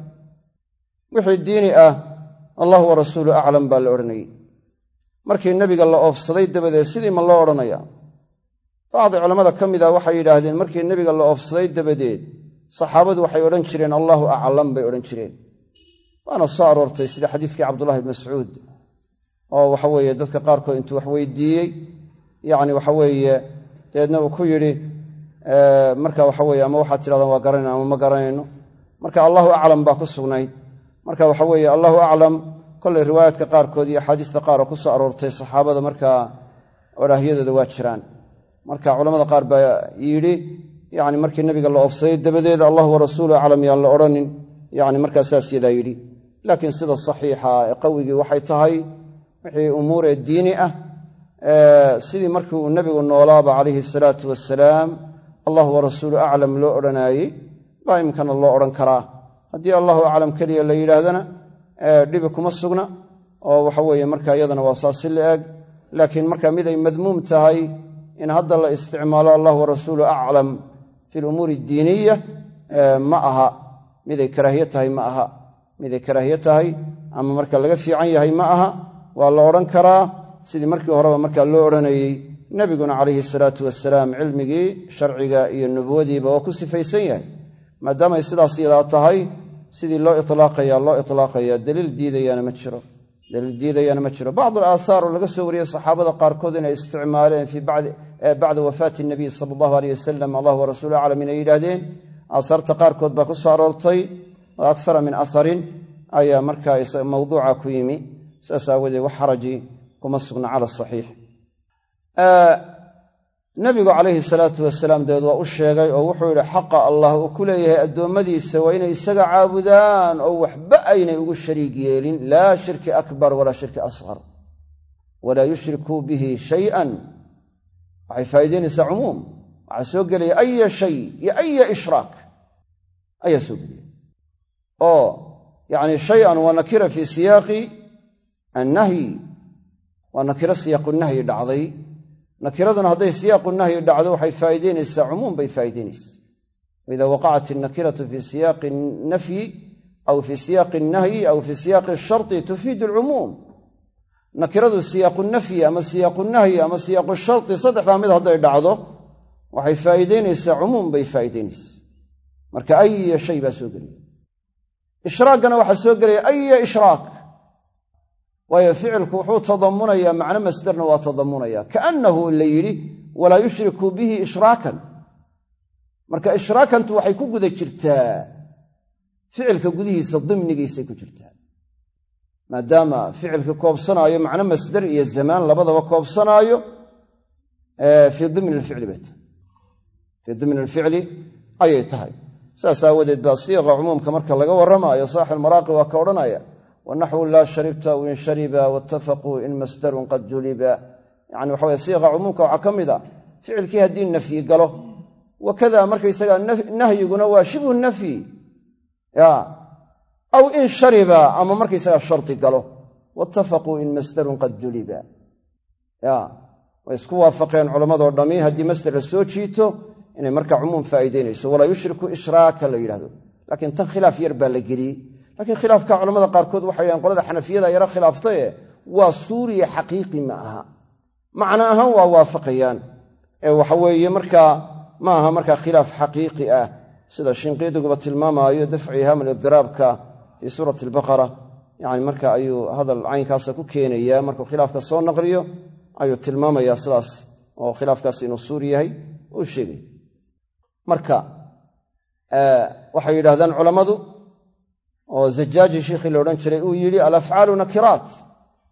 Wixii diini ah allah wa rasuulu aclam baa la odhanayey markii nebiga la oofsaday dabadeed sidii ma loo odhanaya bacdi culammada ka mid a waxay yidhaahdeen markii nebiga la oofsaday dabadeed saxaabadu waxay odhan jireen allahu aclam bay odhan jireen. Waana soo aroortay sida xadiiskii cabdullahi bn mascuud oo waxaweeye dadka qaarkood intuu wax weydiiyey yacni waxaweeye dabeedna uu ku yidhi marka waxaweye ama waxaad tidhahdaan waa garanayna ama ma garanayno. Marka allahu aclam baa ku sugnayd marka waxa weeye allahu aclam kollay riwaayaadka qaarkood iyo axaadiista qaar oo ku soo aroortay saxaabada markaa odhaahyadooda waa jiraan. Marka culamada qaar baa yidhi yani markii nabiga la oofsaday dabadeed allahu warasuulu aclam yaan la odhanin yani markaa saas yadaa yidhi. Laakiin sida saxiixa ee qawigii waxay tahay wixii umuuree diini ah sidii markii uu nebigu noolaaba calayhi salaatu wasalaam allahu warasuulu aclam loo odhanaayey baa imkana loo odhan karaa. Haddii allahu aclam keliya la yidhaahdana dhibi kuma sugna oo waxa weeye marka iyadana waa saasi la eg. Laakiin marka mid ay madmuum tahay in hadda la isticmaalo allahu warasuulu aclam fi lumuuri addiiniya ma aha miday karaahiye tahay ma aha miday karaahiye tahay ama marka laga fiican yahay ma aha waa la odhan karaa sidii markii horeba markaa loo odhanayey nebiguna calayhi salaatu wasalaam cilmigii sharciga iyo nubuwadiiba oo ku sifaysan yahay maadaamay sidaas yadaa tahay sidii loo itlaaqaya loo itlaaqaya daliil diidayaana ma jiro daliil diidayaana ma jiro. Bacdu alaahaar oo laga soo wariyey saxaabada qaarkood inay isticmaaleen fii bacda wafaati nabiy sala allahu aleyh wasalam allah warasuulu aclam inay yidhaahdeen. Aahaarta qaarkood baa ku soo aroortay oo akara min aharin ayaa markaa mawduuca ku yimi. Saas aawadeed wax xaraji kuma sugna cala saxiix nabigu calayhi salaatu wasalaam dabeed waa u sheegay oo wuxuu yidhi xaqa allah uu ku leeyahay addoommadiisa waa inay isaga caabudaan oo waxba aynay ugu shariig yeelin. Laa shirki akbar walaa shirki asqar walaa yushrikuu bihi shayan. Waxay faa'iidaynaysaa cumuum. Waxaa soo gelaya aya shay iyo aya ishraak ayaa soo gelaya. Oo yacni shay-an waa nakira fii siyaaqi annahyi waa nakiro siyaaqu nahyi dhacday nakiraduna hadday siyaaqu nahyi dhacdo waxay faa'iidaynaysaa cumuum bay faa'iidaynaysaa. Waida waqacat innakiratu fii siyaaqi nafyi aw fii siyaaqi annahyi aw fii siyaaqi asharti tufiidu alcumuum. Nakiradu siyaaqu nafyi ama siyaaqu nahyi ama siyaaqu sharti saddexdaa mid hadday dhacdo waxay faa'iidaynaysaa cumuum bay faa'iidaynaysaa. Marka aya shay baa soo gelaya. Ishraaggana waxaa soo gelaya aya ishraak waayo ficilku wuxuu tadammunayaa macno masdarna waa tadammunaya kaannahu la yidhi walaa yushriku bihi ishraakan. Marka ishraakantu waxay ku guda jirtaa. Ficilka gudihiisa dimnigiisay ku jirtaa. Maadaama ficilka koobsanaayo macno masdar iyo zamaan labadaba koobsanaayo fii dimni alficli bay tahay. Fii dimni alficli ayay tahay. Saas aawadeed baa siiqa cumuumka marka laga warramaayo saaxilmaraaqi waa ka odhanaya wanaxwu laa sharibta w in shariba wattafaquu in masdarun qad juliba yani waxa siiqa cumuumka waxaa ka mid a ficilkii haddii nafyi galo. wakada markaysaga nahyiguna waa shibhu nafyi. Aw in shariba ama markaysaga shardi galo. wattafaquu in masdarun qad juliba way isku waafaqeen culammadoo dhammi haddii masder la soo jiito inay marka cumuum faa'iidaynayso. Walaa yushriku ishraaka la yidhahdo laakiin tan khilaaf yar baa la geliyey laakiin khilaafka culamada qaarkood waxay yidhahan qolada xanafiyada yaro khilaaftaye waa suuriya xaqiiqi ma aha. Macno ahaan waa waafaqayaan. Ee waxa weeye markaa ma aha markaa khilaaf xaqiiqi ah sida shinqiidiguba tilmaamaayo dafci iham lidiraabka fii suurati albaqara. Yani marka ayuu hadal caynkaasa ku keenayaa markuu khilaafka soo naqliyo ayuu tilmaamayaa sidaas oo khilaafkaas inuu suur yahay uu sheegay. Marka waxay yidhahdaan culammadu oo zajaaji shiikhii la odhan jiray uu yidhi alafcaalu nakiraat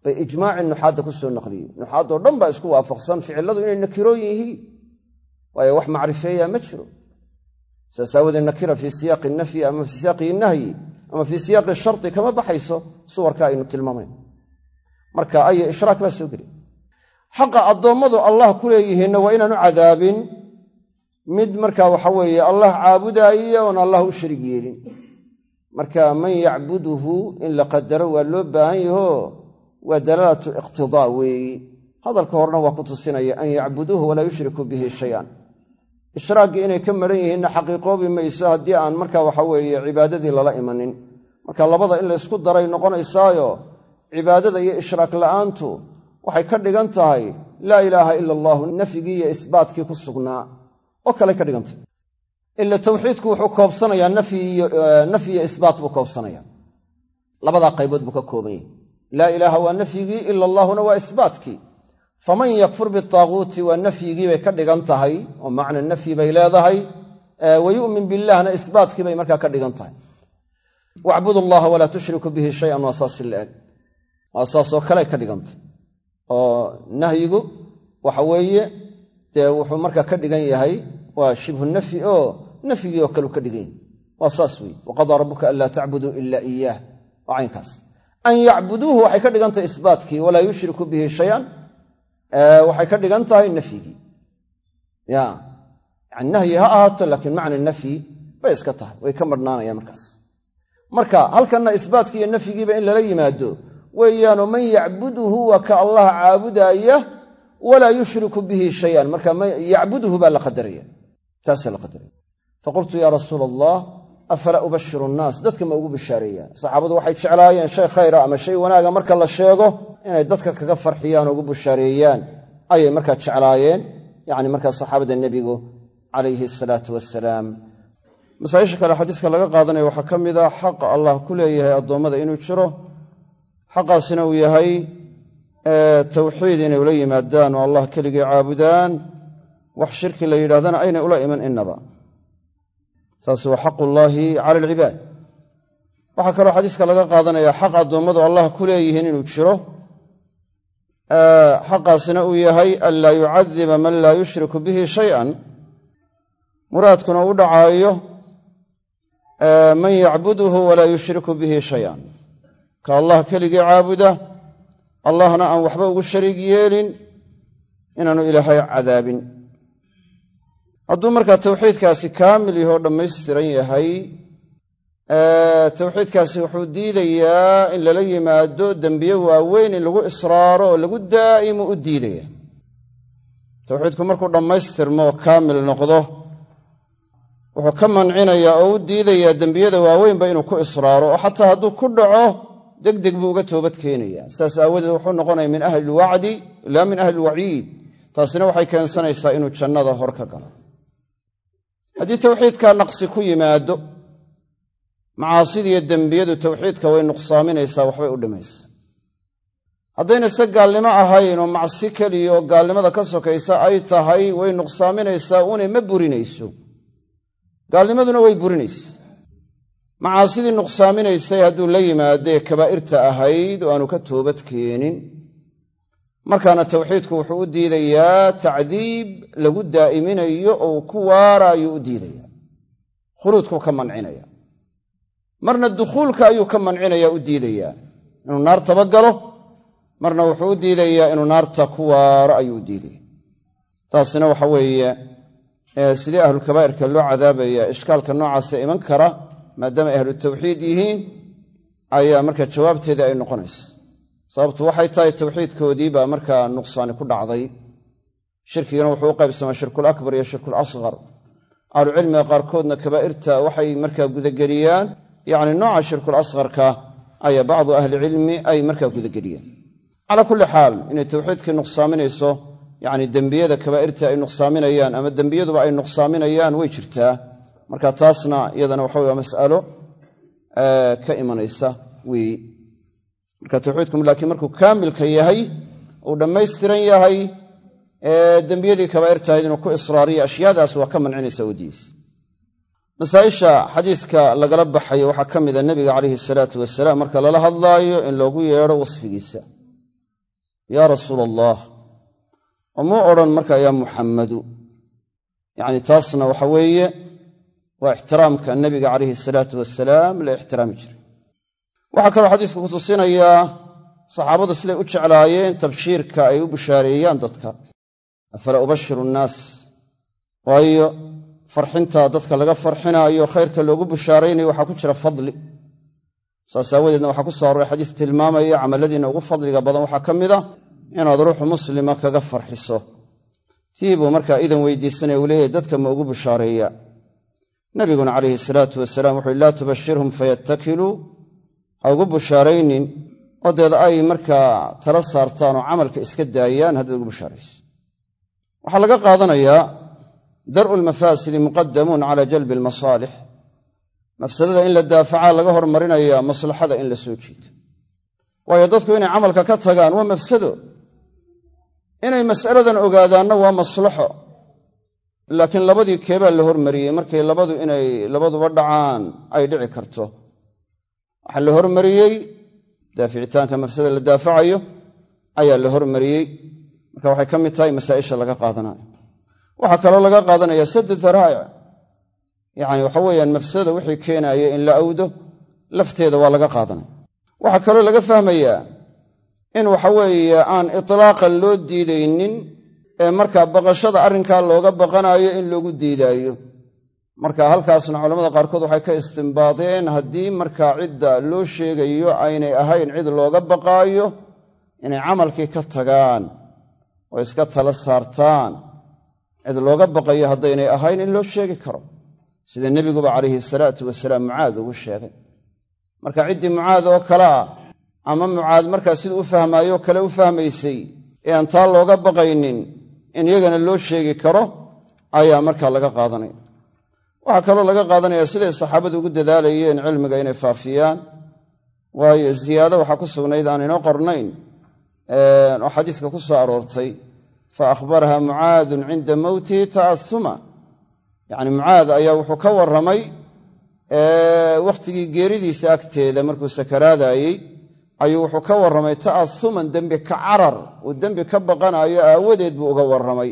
bay ijmaacii nuxaadda ku soo naqliyey nuxaadoo dhan baa isku waafaqsan ficiladu inay nakirooyin yihiin. Waayo wax macrifeeyaa ma jiro. Saas aawadeed nakira fii siyaaqi nafyi ama fii siyaaqi nahyi ama fii siyaaqi sharti kama baxayso suwarka aynu tilmaamayn. Marka aya ishraak baa soo geliy xaqa addoommadu allah ku leeyihiinna waa inaanu cadaabin. Mid marka waxa weeye allah caabudaaya oon allah u sharig yeelin marka man yacbuduhu in la qadaro waa loo baahan yaho waa dalaalatu iqtidaa weeyi hadalka horena waa ku tusinaya an yacbuduuhu walaa yushrikuu bihi shayan. Ishraaggii inay ka maran yihiinna xaqiiqoobi mayso haddii aan marka waxa weeye cibaadadii lala imanin. Marka labada in laysku daray noqonaysaayo cibaadada iyo ishraak la'aantu waxay ka dhigan tahay laa ilaaha ila allahu nafyigii iyo isbaatkii ku sugnaa. Oo kale ka dhigan tahay ila tawxiidku wuxuu koobsanayaa nafyi iyo isbaat buu koobsanaya labadaa qaybood buu ka kooban yahy laa ilaaha waa nafyigii ila allaahuna waa isbaatkii faman yakfur bitaaguuti waa nafyigii bay ka dhigan tahay oo macna nafyi bay leedahay wa yu'min isbaatkii bay markaa ka dhigan tahay. Wacbudu allaha walaa tushriku bihi shayan waa saas ilaeg waa saasoo kale ka dhigantay oo nahyigu waxa weeye dee wuxuu markaa ka dhigan yahay waa shibhu nafyi oo nafyigii oo kaleu ka dhigan yahay waa saas weeye. Waqadaa rabbuka anlaa tacbuduu ila iyaah waa caynkaas. An yacbuduuhu waxay ka dhigantahay isbaatkii walaa yushriku bihi shayan. Waxay ka dhigan tahay nafyigii ya. Yani nahyi ha ahaato laakiin macna nafyi bay iska tahay. Way ka madhnaanayaan markaas. Marka halkanna isbaatkii iyo nafyigiiba in lala yimaado weeyaano man yacbuduhu waa ka allah caabudaaya walaa yushriku bihi shayan. Marka yacbuduhu baa la qadaraya taasaa la qadaraya faqultu yaa rasuula allah afalaa ubashiru nnaas dadka ma ugu bishaareeyaan saxaabadu waxay jeclaayeen shay khayra ama shay wanaaga marka la sheego inay dadka kaga farxiyaan oo ugu bishaareeyaan ayay markaa jeclaayeen yani markaa saxaabada nebigu calayhi asalaatu wasalaam masaaisha kale xadiiska laga qaadanaya waxaa ka mid a xaqa allah ku leeyahay addoommada inuu jiro xaqaasina uu yahay tawxiid inay ula yimaadaan oo allah keligii caabudaan wax shirki la yidhahdana aynay ula iman inaba taasi waa xaqullaahi cala alcibaad waxaa kaloo xadiiska laga qaadanaya xaq addoommadu allah ku leeyihiin inuu jiro xaqaasina uu yahay an laa yucadiba man laa yushriku bihi shayan. Muraadkuna u dhacaayo man yacbuduhu walaa yushriku bihi shayan. Ka allah keligii caabuda allahna aan waxba ugu shariig yeelin inaanu ilaahay cadaabin hadduu markaa tawxiidkaasi kaamil yahoo dhammaystiran yahay tawxiidkaasi wuxuu diidayaa in lala yimaado dembiye waaweyn in lagu israaro oo lagu daa'imo u diidaya. Tawxiidku markuu dhammaystirmo oo kaamil noqdo wuxuu ka mancinayaa oo u diidayaa dembiyada waaweynba inuu ku israaro oo xataa hadduu ku dhaco deg deg buu uga toobad keenaya saas aawadeed wuxuu noqonaya min ahli ilwacdi ilaa min ahli ilwaciid taasina waxay keensanaysaa inuu jannada hor ka galo haddii tawxiidkaa naqsi ku yimaado macaasidiiyo dembiyadu tawxiidka way nuqsaaminaysaa waxbay u dhimaysaa. Haddayna se gaalnimo ahayn oo macsi keliya oo gaalnimada ka sokaysa ay tahay way nuqsaaminaysaa unay ma burinayso. Gaalnimaduna way burinaysa macaasidii nuqsaaminaysay hadduu la yimaadee kabaa'irta ahayd oo aanu ka toobad keenin markaana tawxiidku wuxuu u diidayaa tacdiib lagu daa'iminayo oo ku waaraayuu u diidaya. Khuluudkuu ka mancinaya marna dukhuulka ayuu ka mancinaya u diidayaa. Inuu naartaba galo marna wuxuu u diidayaa inuu naarta ku waaro ayuu u diidaya taasina waxa weeye sidee ahlulkabaa'irka loo cadaabaya ishkaalka noocaasa iman kara maadaama ahlu tawxiid yihiin ayaa marka jawaabteeda ay noqonaysa sababtu waxay tahay tawxiidkoodii baa markaa nuqsaani ku dhacday. Shirkigana wuxuu u qaybsamaa shirkul akbar iyo shirkul asqar ahlucilmiga qaarkoodna kabaa'irta waxay markaa gudageliyaan. Yacni nooca shirkul asqarka ayaa bacdu ahlicilmi ay markaa gudageliyaan. Calaa kulli xaal inay tawxiidkii nuqsaaminayso yacni dembiyada kabaa'irta ay nuqsaaminayaan ama dembiyaduba ay nuqsaaminayaan way jirtaa. Marka taasna iyadana waxa wey mas'alo ka imanaysa weeye marka tawxiidku laakiin markuu kaamilka yahay uu dhammaystiran yahay dembiyadii kabaa'irtahayd inuu ku israariyo ashyaadaas waa ka mancinaysa wadiis. Masaaisha xadiiska lagala baxayo waxaa ka mida nebiga calayhi salaatu wasalaam marka lala hadlaayo in loogu yeedho wasfigiisa. Yaa rasuula allah omuu odhan markaa yaa muxammadu yacni taasna waxa weeye waa ixtiraamka nebiga calayhi salaatu wasalaam la ixtiraami jiray waxaa kaloo xadiisku ku tusinayaa saxaabadu siday u jeclaayeen tabshiirka ay u bushaareeyaan dadka. Afala ubashiru nnaas. Waayo farxinta dadka laga farxinaayo khayrka loogu bushaaraynayo waxaa ku jira fadli. Saas aawadeedna waxaa ku soo arooray xadiis tilmaamaya camalladiinna ugu fadliga badan. Waxaa ka mid a inaad ruuxu muslima kaga farxiso. Tii buu markaa idan weydiisanaya uu leeyahy dadka ma ugu bushaareeya nabiguna calayhi salaatu wasalaam wuxuuhi laa tubashirhum fayattakiluu ha ugu bushaaraynin oo ay markaa tala saartaan oo camalka iska daayaan haddaad ugu bushaarayso. Waxaa laga qaadanayaa dar'u lmafaasidi muqadamuun cala jalbi almasaalix. Mafsadada in la daafacaa laga hormarinayaa maslaxada in la soo jiito waayo dadku inay camalka ka tagaan waa mafsado. Inay mas'aladan ogaadaanna waa maslaxo. Laakiin labadii keebaa la hormariyey markay labadu inay labaduba dhacaan ay dhici karto waxaa la hormariyey daaficitaanka mafsada la daafacayo ayaa la hormariyey. Marka waxay ka mid tahay masaa'isha laga qaadanayo. Waxaa kaloo laga qaadanaya sadu daraa'ic. Yacni waxa weeyaan mafsada wixii keenaaya in la awdo lafteeda waa laga qaadanaya. Waxaa kaloo laga fahmayaa in waxa weeye aan itlaaqan loo diidaynin ee markaa baqashada arrinkaa looga baqanaayo in loogu diidaayo marka halkaasna culamada qaarkood waxay ka istimbaadeen haddii markaa cidda loo sheegayo aynay ahayn cid looga baqaayo inay camalkii ka tagaan oo iska tala saartaan cid looga baqayo haddaynay ahayn in loo sheegi karo. Sida nebiguba calayhi salaatu wasalaam mucaad ugu sheegay. Marka ciddii mucaad oo kale ah ama mucaad markaa siduu u fahmaayoo kale u fahmaysay ee aan taa looga baqaynin in iyagana loo sheegi karo ayaa markaa laga qaadanaya waxaa kaloo laga qaadanaya siday saxaabadu ugu dadaalayeen cilmiga inay faafiyaan. Waayo ziyaado waxaa ku sugnayd aan inoo qornayn. Oo xadiiska ku soo aroortay. Fa akhbaraha mucaadun cinda mowtihi ta'asuma yacni mucaad ayaa wuxuu ka warramay wakhtigii geeridiisa agteeda markuu sakaraadaayey ayuu wuxuu ka warramay ta'asuman dembi ka carar. Uu dembi ka baqanaayo aawadeed buu uga warramay.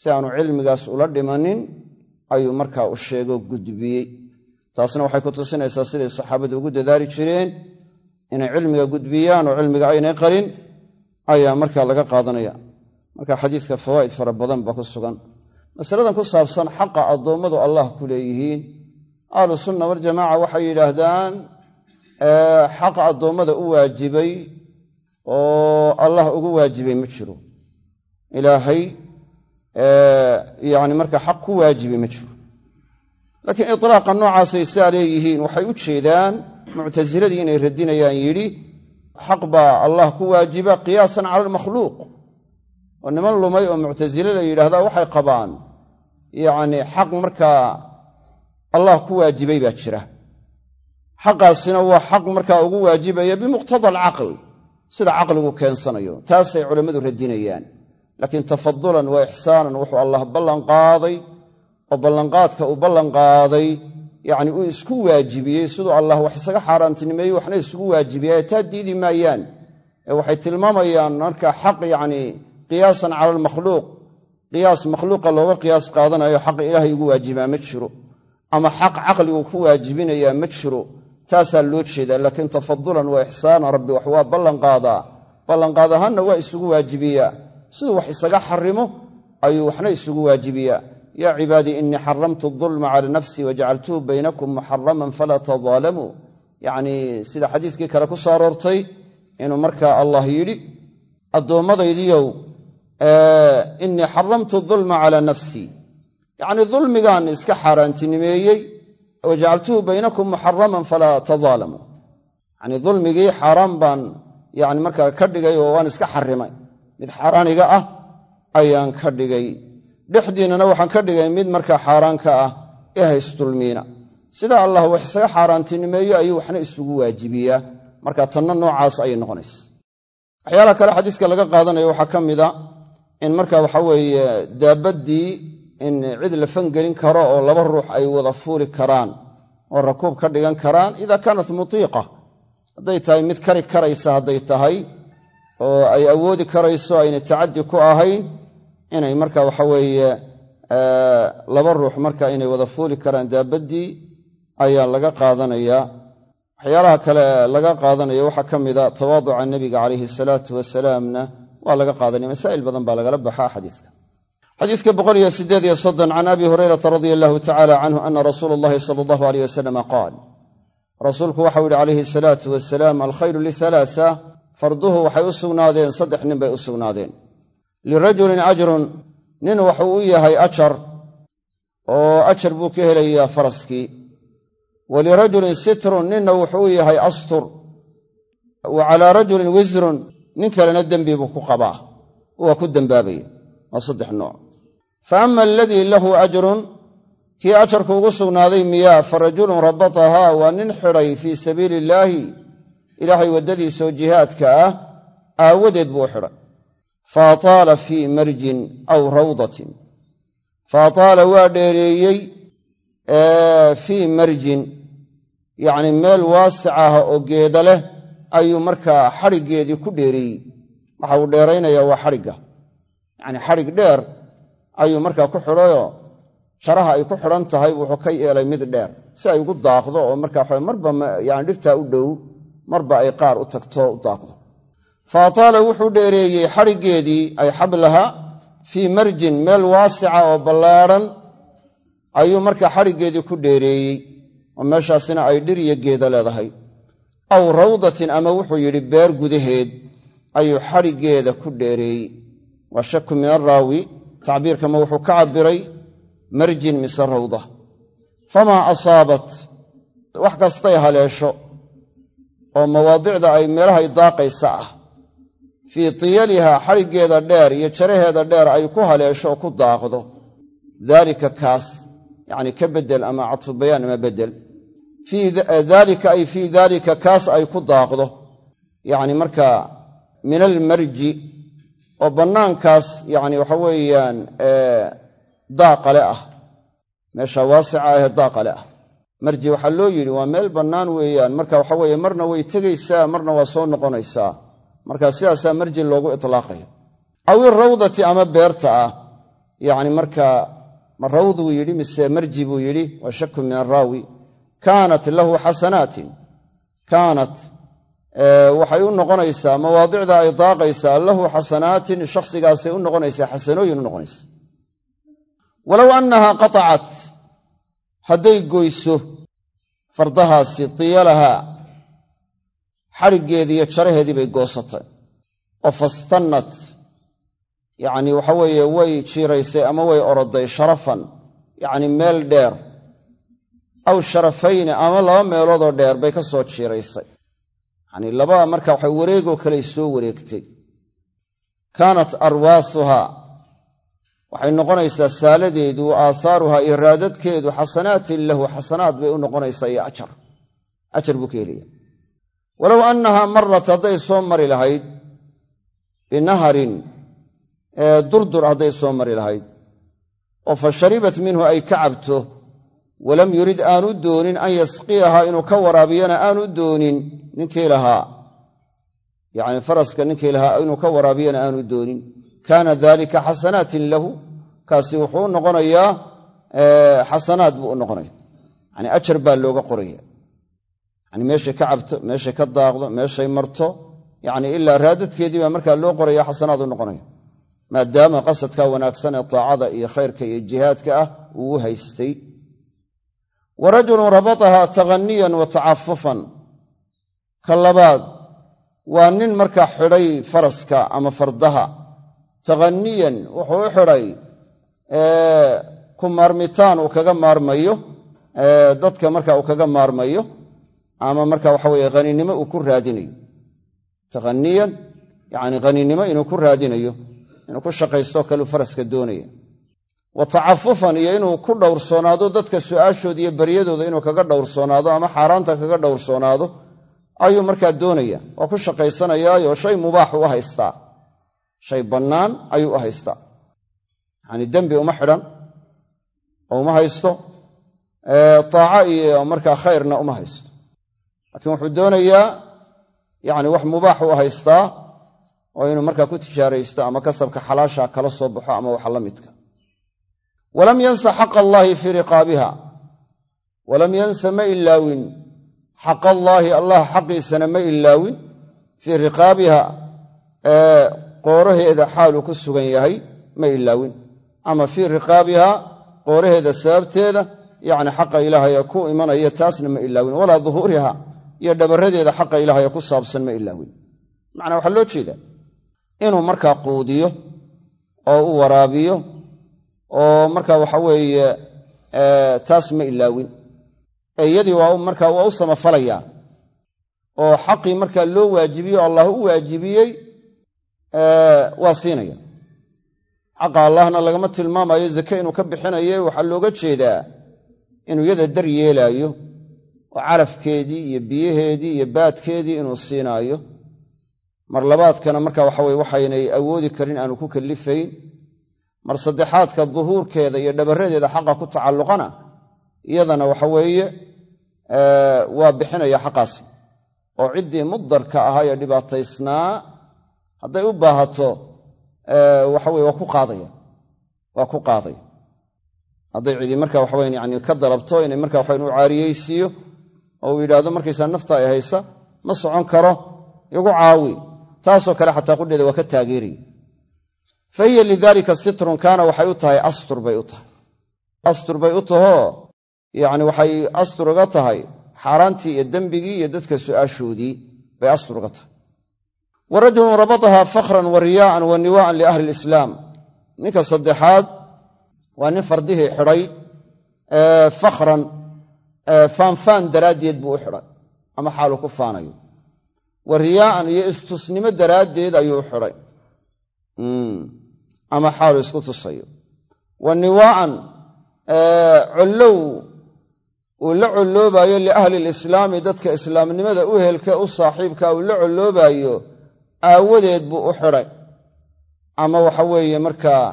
Si aanu cilmigaas ula dhimanin ayuu markaa u sheegoo gudbiyey. Taasna waxay ku tusinaysaa siday saxaabadu ugu dadaali jireen inay cilmiga gudbiyaan oo cilmiga aynay qarin ayaa markaa laga qaadanaya. Marka xadiiska fawaa'id fara badan baa ku sugan. Masaladan ku saabsan xaqa addoommadu allah ku leeyihiin. Ahlu sunna waljamaaca waxay yidhaahdaan xaq addoommada u waajibay oo allah ugu waajibay ma jiro. Ilaahay yani marka xaq ku waajibay ma jiro. Laakiin itlaaqa noocaasay saa leeyihiin waxay u jeedaan muctasiladii inay radinayaan yidhi xaq baa allah ku waajiba qiyaasan cala almakhluuq. Oo niman lumay oo muctasile la yidhahdaa waxay qabaan yacni xaq markaa allah ku waajibay baa jira. Xaqaasina waa xaq markaa ugu waajibaya bimuqtada alcaql sida caqligu keensanayo taasay culammadu radinayaan laakiin tafadulan wa ixsaanan wuxuu allah ballanqaaday oo ballanqaadka uu ballanqaaday yacni uu isku waajibiyey siduu allah wax isaga xaaraantinimeeyey waxna isugu waajibiyay taa diidi maayaan. Ee waxay tilmaamayaan marka xaq yacni qiyaasan cala almakhluuq qiyaas makhluuqa looga qiyaas qaadanayo xaqa ilaahay ugu waajibaa ma jiro ama xaq caqligu ku waajibinayaa ma jiro taasaa loo jeedaa. Laakiin tafadulan wa ixsaanan rabbi wax waa ballanqaadaa. Ballanqaad ahaanna waa isugu waajibiyaa siduu wax isaga xarimo ayuu waxna isugu waajibiyaa. Yaa cibaadii innii xaramtu dulma cala nafsii wajacaltuhu baynakum muxaraman falaa tadaalamuu yacnii sida xadiiskii kale ku soo aroortay inuu markaa allah yidhi addoommadaydiiow innii xaramtu dulma calaa nafsii yacnii dulmigaan iska xaaraantinimeeyey wajacaltuhu baynakum muxaraman falaa tadaalamuu yacnii dulmigii xaaraan baan yani markaa ka dhigay oo waan iska xarimay mid xaaraaniga ah ayaan ka dhigay. Dhexdiinnana waxaan ka dhigay mid markaa xaaraan ka ah ee haysdulmiina allah wax isaga xaaraantinimeeyo ayuu waxna isugu waajibiyaa. Marka tanna noocaas ayay noqonaysa waxyaalaha kale xadiiska laga qaadanayo waxaa ka mida in marka waxa weeye daabaddii in cid la fangelin karo oo laba ruux ay wada fuuli karaan oo rakuub ka dhigan karaan ida kaanat mutiiqa. Hadday tahay mid kari karaysa hadday tahay oo ay awoodi karayso ayna tacaddi ku ahayn inay marka waxa weeye laba ruux marka inay wada fuuli karaan daabaddii ayaa laga qaadanayaa waxyaalaha kale laga qaadanaya waxaa ka mida tawaaduca nebiga calayhi salaatu wasalaamna waa laga qaadanaya. Masaa'il badan baa lagala baxaa xadiiska. Xadiiska can abi hurayrata radia allahu tacala canhu ana rasuula allahi sala allahu aleyh wasalama qaal rasuulku waxau yihi calayhi salaatu wasalaam alkhayru lialaaa farduhu waxay u sugnaadeen saddex nin bay u sugnaadeen. Lirajulin ajrun nin waxuu u yahay ajar oo ajar buu ka helayaa faraskii wa lirajulin sitrun ninna wuxuu yahay astur. Wa calaa rajulin wisrun nin kalena dembi buu ku qabaa. Waa ku dembaabaya waa saddex nooc. Fa ama aladii lahu ajrun kii ajarku ugu sugnaaday miyaa fa rajulun rabatahaa waa nin xidhay fii sabiili illaahi ilaahay waddadiisaoo jihaadka ah aawadeed buu u xidhay. Fa ataala fii marjin aw rawdatin. Fa ataala waa dheereeyey fii marjin. Yacnii meel waasic ah oo geeda leh ayuu markaa xadhiggeedii ku dheereeyey. Waxa uu dheeraynayaa waa xadhigga yacnii xadhig dheer ayuu markaa ku xidhayoo jaraha ay ku xidhan tahay wuxuu ka yeelay mid dheer. Si ay ugu daaqdo oo markaa marba yani u dhow marba ay qaar u tagto u daaqdo. Fa wuxuu dheereeyey xadhiggeedii ay xablaha fii marjin meel waasica oo ballaadhan ayuu markaa xadhiggeedii ku dheereeyey oo meeshaasina ay dhir iyo geeda leedahay. Aw rawdatin ama wuxuu yidhi beer gudaheed ayuu xadhiggeeda ku dheereeyey. Waa shaku min araawi tacbiirkama wuxuu ka cabbiray marjin mise rawda. Famaa asaabat wax kastay haleesho oo mawaadicda ay meelahay daaqaysa ah. Fii tiyaliha xadhiggeeda dheer iyo jaraheeda dheer ay ku haleesho ku daaqdo. Daalika kaas yacni ka beddel ama cadfu bayaan ama beddel. Daalika ay fii daalika kaas ay ku daaqdo. Yacni markaa min almarji oo bannaankaas yacni waxa weeyaan daaqale ah. Meesha waasica ahee daaqale ah marji waxaa loo yidhi waa meel bannaan weeyaan. Marka waxa weeye marna way tegaysaa marna waa soo noqonaysaa. Marka sidaasaa marji loogu itlaaqaya aw irawdati ama beerta ah yacni markaa ma rawd buu yidhi mise marji buu yidhi waa shaku min araawi kaanat lahu xasanaatin. Kaanat waxay u noqonaysaa mawaadicda ay daaqaysaa lahu xasanaatin. Shakhsigaasay u noqonaysaa xasanooyin u noqonaysa. Walow annahaa qatacat hadday goyso fardahaasi tiyalahaa xadhiggeedii iyo jaraheedii bay goosatay. Oo fastannat yacni waxa weeye way jiiraysay ama way oroday sharafan yacni meel dheer aw sharafayni ama laba meeloodoo dheer bay ka soo jiiraysay. Yacnii laba marka waxa wareegoo kaley soo wareegtay. Kaanat arwaasuhaa waxay noqonaysaa saaladeedu wa aahaaruhaa iyo raadadkeedu xasanaatin lahu xasanaad bay u noqonaysaa iyo ajar. Ajar buu ka helaya walow annahaa marat hadday soo mari lahayd binaharin durdur hadday soo mari lahayd oo fa sharibat minhu ay ka cabto walam yurid aanu doonin an yasqiyahaa inuu ka waraabiyana aanu doonin ninkii lahaa yacni faraska ninkii lahaa inuu ka waraabiyana aanu doonin kaana dalika xasanaatin lahu kaasi wuxuu u noqonayaa xasanaad buu u noqonaya. Yani ajar baa looga qoraya. Yani meeshay ka cabto meeshay ka daaqdo meeshay marto yani ilaa raadadkeedii baa markaa loo qoraya xasanaad u noqonaya. Maadaama qasadka wanaagsan ee taacada iyo khayrka iyo jihaadka ah uu haystay. Wa rajulun rabataha taghaniyan wa tacafufan ka labaad waa nin markaa xidhay faraska ama fardaha taghaniyan wuxuu u xidhay ku maarmitaan uu kaga maarmayo dadka marka uu kaga maarmayo ama marka waxa weye haninimo uu ku raadinayo. Taghaniyan yani haninimo inuu ku raadinayo inuu ku shaqaysto kaleu faraska doonaya. Wa tacafufan iyo inuu ku dhowrsoonaado dadka su'aashooda iyo baryadooda inuu kaga dhowrsoonaado ama xaaraanta kaga dhowrsoonaado ayuu markaa doonaya waa ku shaqaysanayaayo shay mubaax u haystaa shay bannaan ayuu u haystaa. Yacani dembi uma xidhan oo uma haysto taaca iyo markaa khayrna uma haysto. Laakiin wuxuu doonayaa yacni wax mubaax u haystaa oo inuu markaa ku tijaaraysto ama kasabka xalaasha kala soo baxo ama waxa la midka. Walam yansa xaqa allaahi fii riqaabiha. Walam yansa ma ilaawin xaq allaahi allah xaqiisana ma ilaawin fii riqaabiha qooraheeda xaaluu ku sugan yahay ma ilaawin. Ama fii riqaabiha qooraheeda sababteeda yacni xaqa ilaahaya ku imanaya taasna ma ilaawin. Walaa duhuuriha iyo dhabaradeeda xaqa ilaahaya ku saabsan ma ilaawin. Macnaa waxaa loo jeedaa inuu markaa quudiyo oo u waraabiyo oo marka waxa weeye taas ma ilaawin. Ee iyadii waa markaa waa u samafalayaa oo xaqii markaa loo waajibiyo allah u waajibiyey waa siinaya. Xaqa allahna lagama tilmaamayo zake inuu ka bixinaye waxaa looga jeedaa inuu yada dar yeelaayo oo calafkeedii iyo biyaheedii iyo baadkeedii inuu siinaayo. Mar labaadkana marka waxa weye waxaynay awoodi karin aanu ku kallifayn mar saddexaadka duhuurkeeda iyo dhabaradeeda xaqa ku tacalluqana iyadana waxa weeye waa bixinaya xaqaasi. Oo ciddii mudarka ahaa ee dhibaataysnaa hadday u baahato waxa weye waa ku qaadaya. Waa ku qaadaya. Hadday cidi marka waxaweyn yani ka dalabto inay marka waxayn u caariyeysiiyo oo uu yidhaahdo markaysaa nafta ay haysa ma socon karo igu caawi. Taasoo kale xataa qudheeda waa ka taageeraya. Fa hiya sitrun kaana waxay u tahay astur bay u tahay. Astur bay u tahoo yacni waxay astur uga tahay xaaraantii iyo dembigii iyo dadka su'aashoodii bay astur uga tahay wa rajulun rabataha fakhran wa riyaa'an wa niwaa'an liahli lislaam ninka saddexaad waa nin fardihii xidhay fakhran faanfaan daraaddeed buu u xidhay ama xaaluu ku faanayo. Wa riyaa'an iyo istusnimo daraaddeed ayuu u xidhay. Ama xaaluu isku tusayo. Wa niwaa'an collow uu la colloobaayo liahli lislaami dadka islaamnimada u helka u saaxiibka uu la colloobaayo aawadeed buu u xidhay ama waxa weeye markaa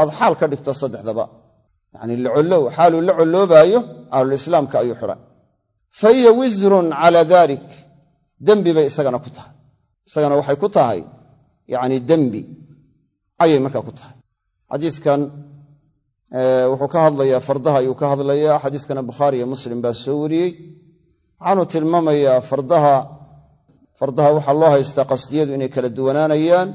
aad xaal ka dhigto saddexdaba. Yacni lacollow xaaluu la colloobaayo ahlulislaamka ayuu xidhay fa hiya wisrun calaa dalik dembi bay isagana ku tahay. Isagana waxay ku tahay yacni dembi. Ayay markaa ku tahay. Xadiiskan wuxuu ka hadlayaa fardaha ayuu ka hadlayaa. Xadiiskana bukhaari iyo muslim baa soo wariyey. Waxaanuu tilmaamayaa fardaha fardaha waxaa loo haystaa qasdiyadu inay kala duwanaanayaan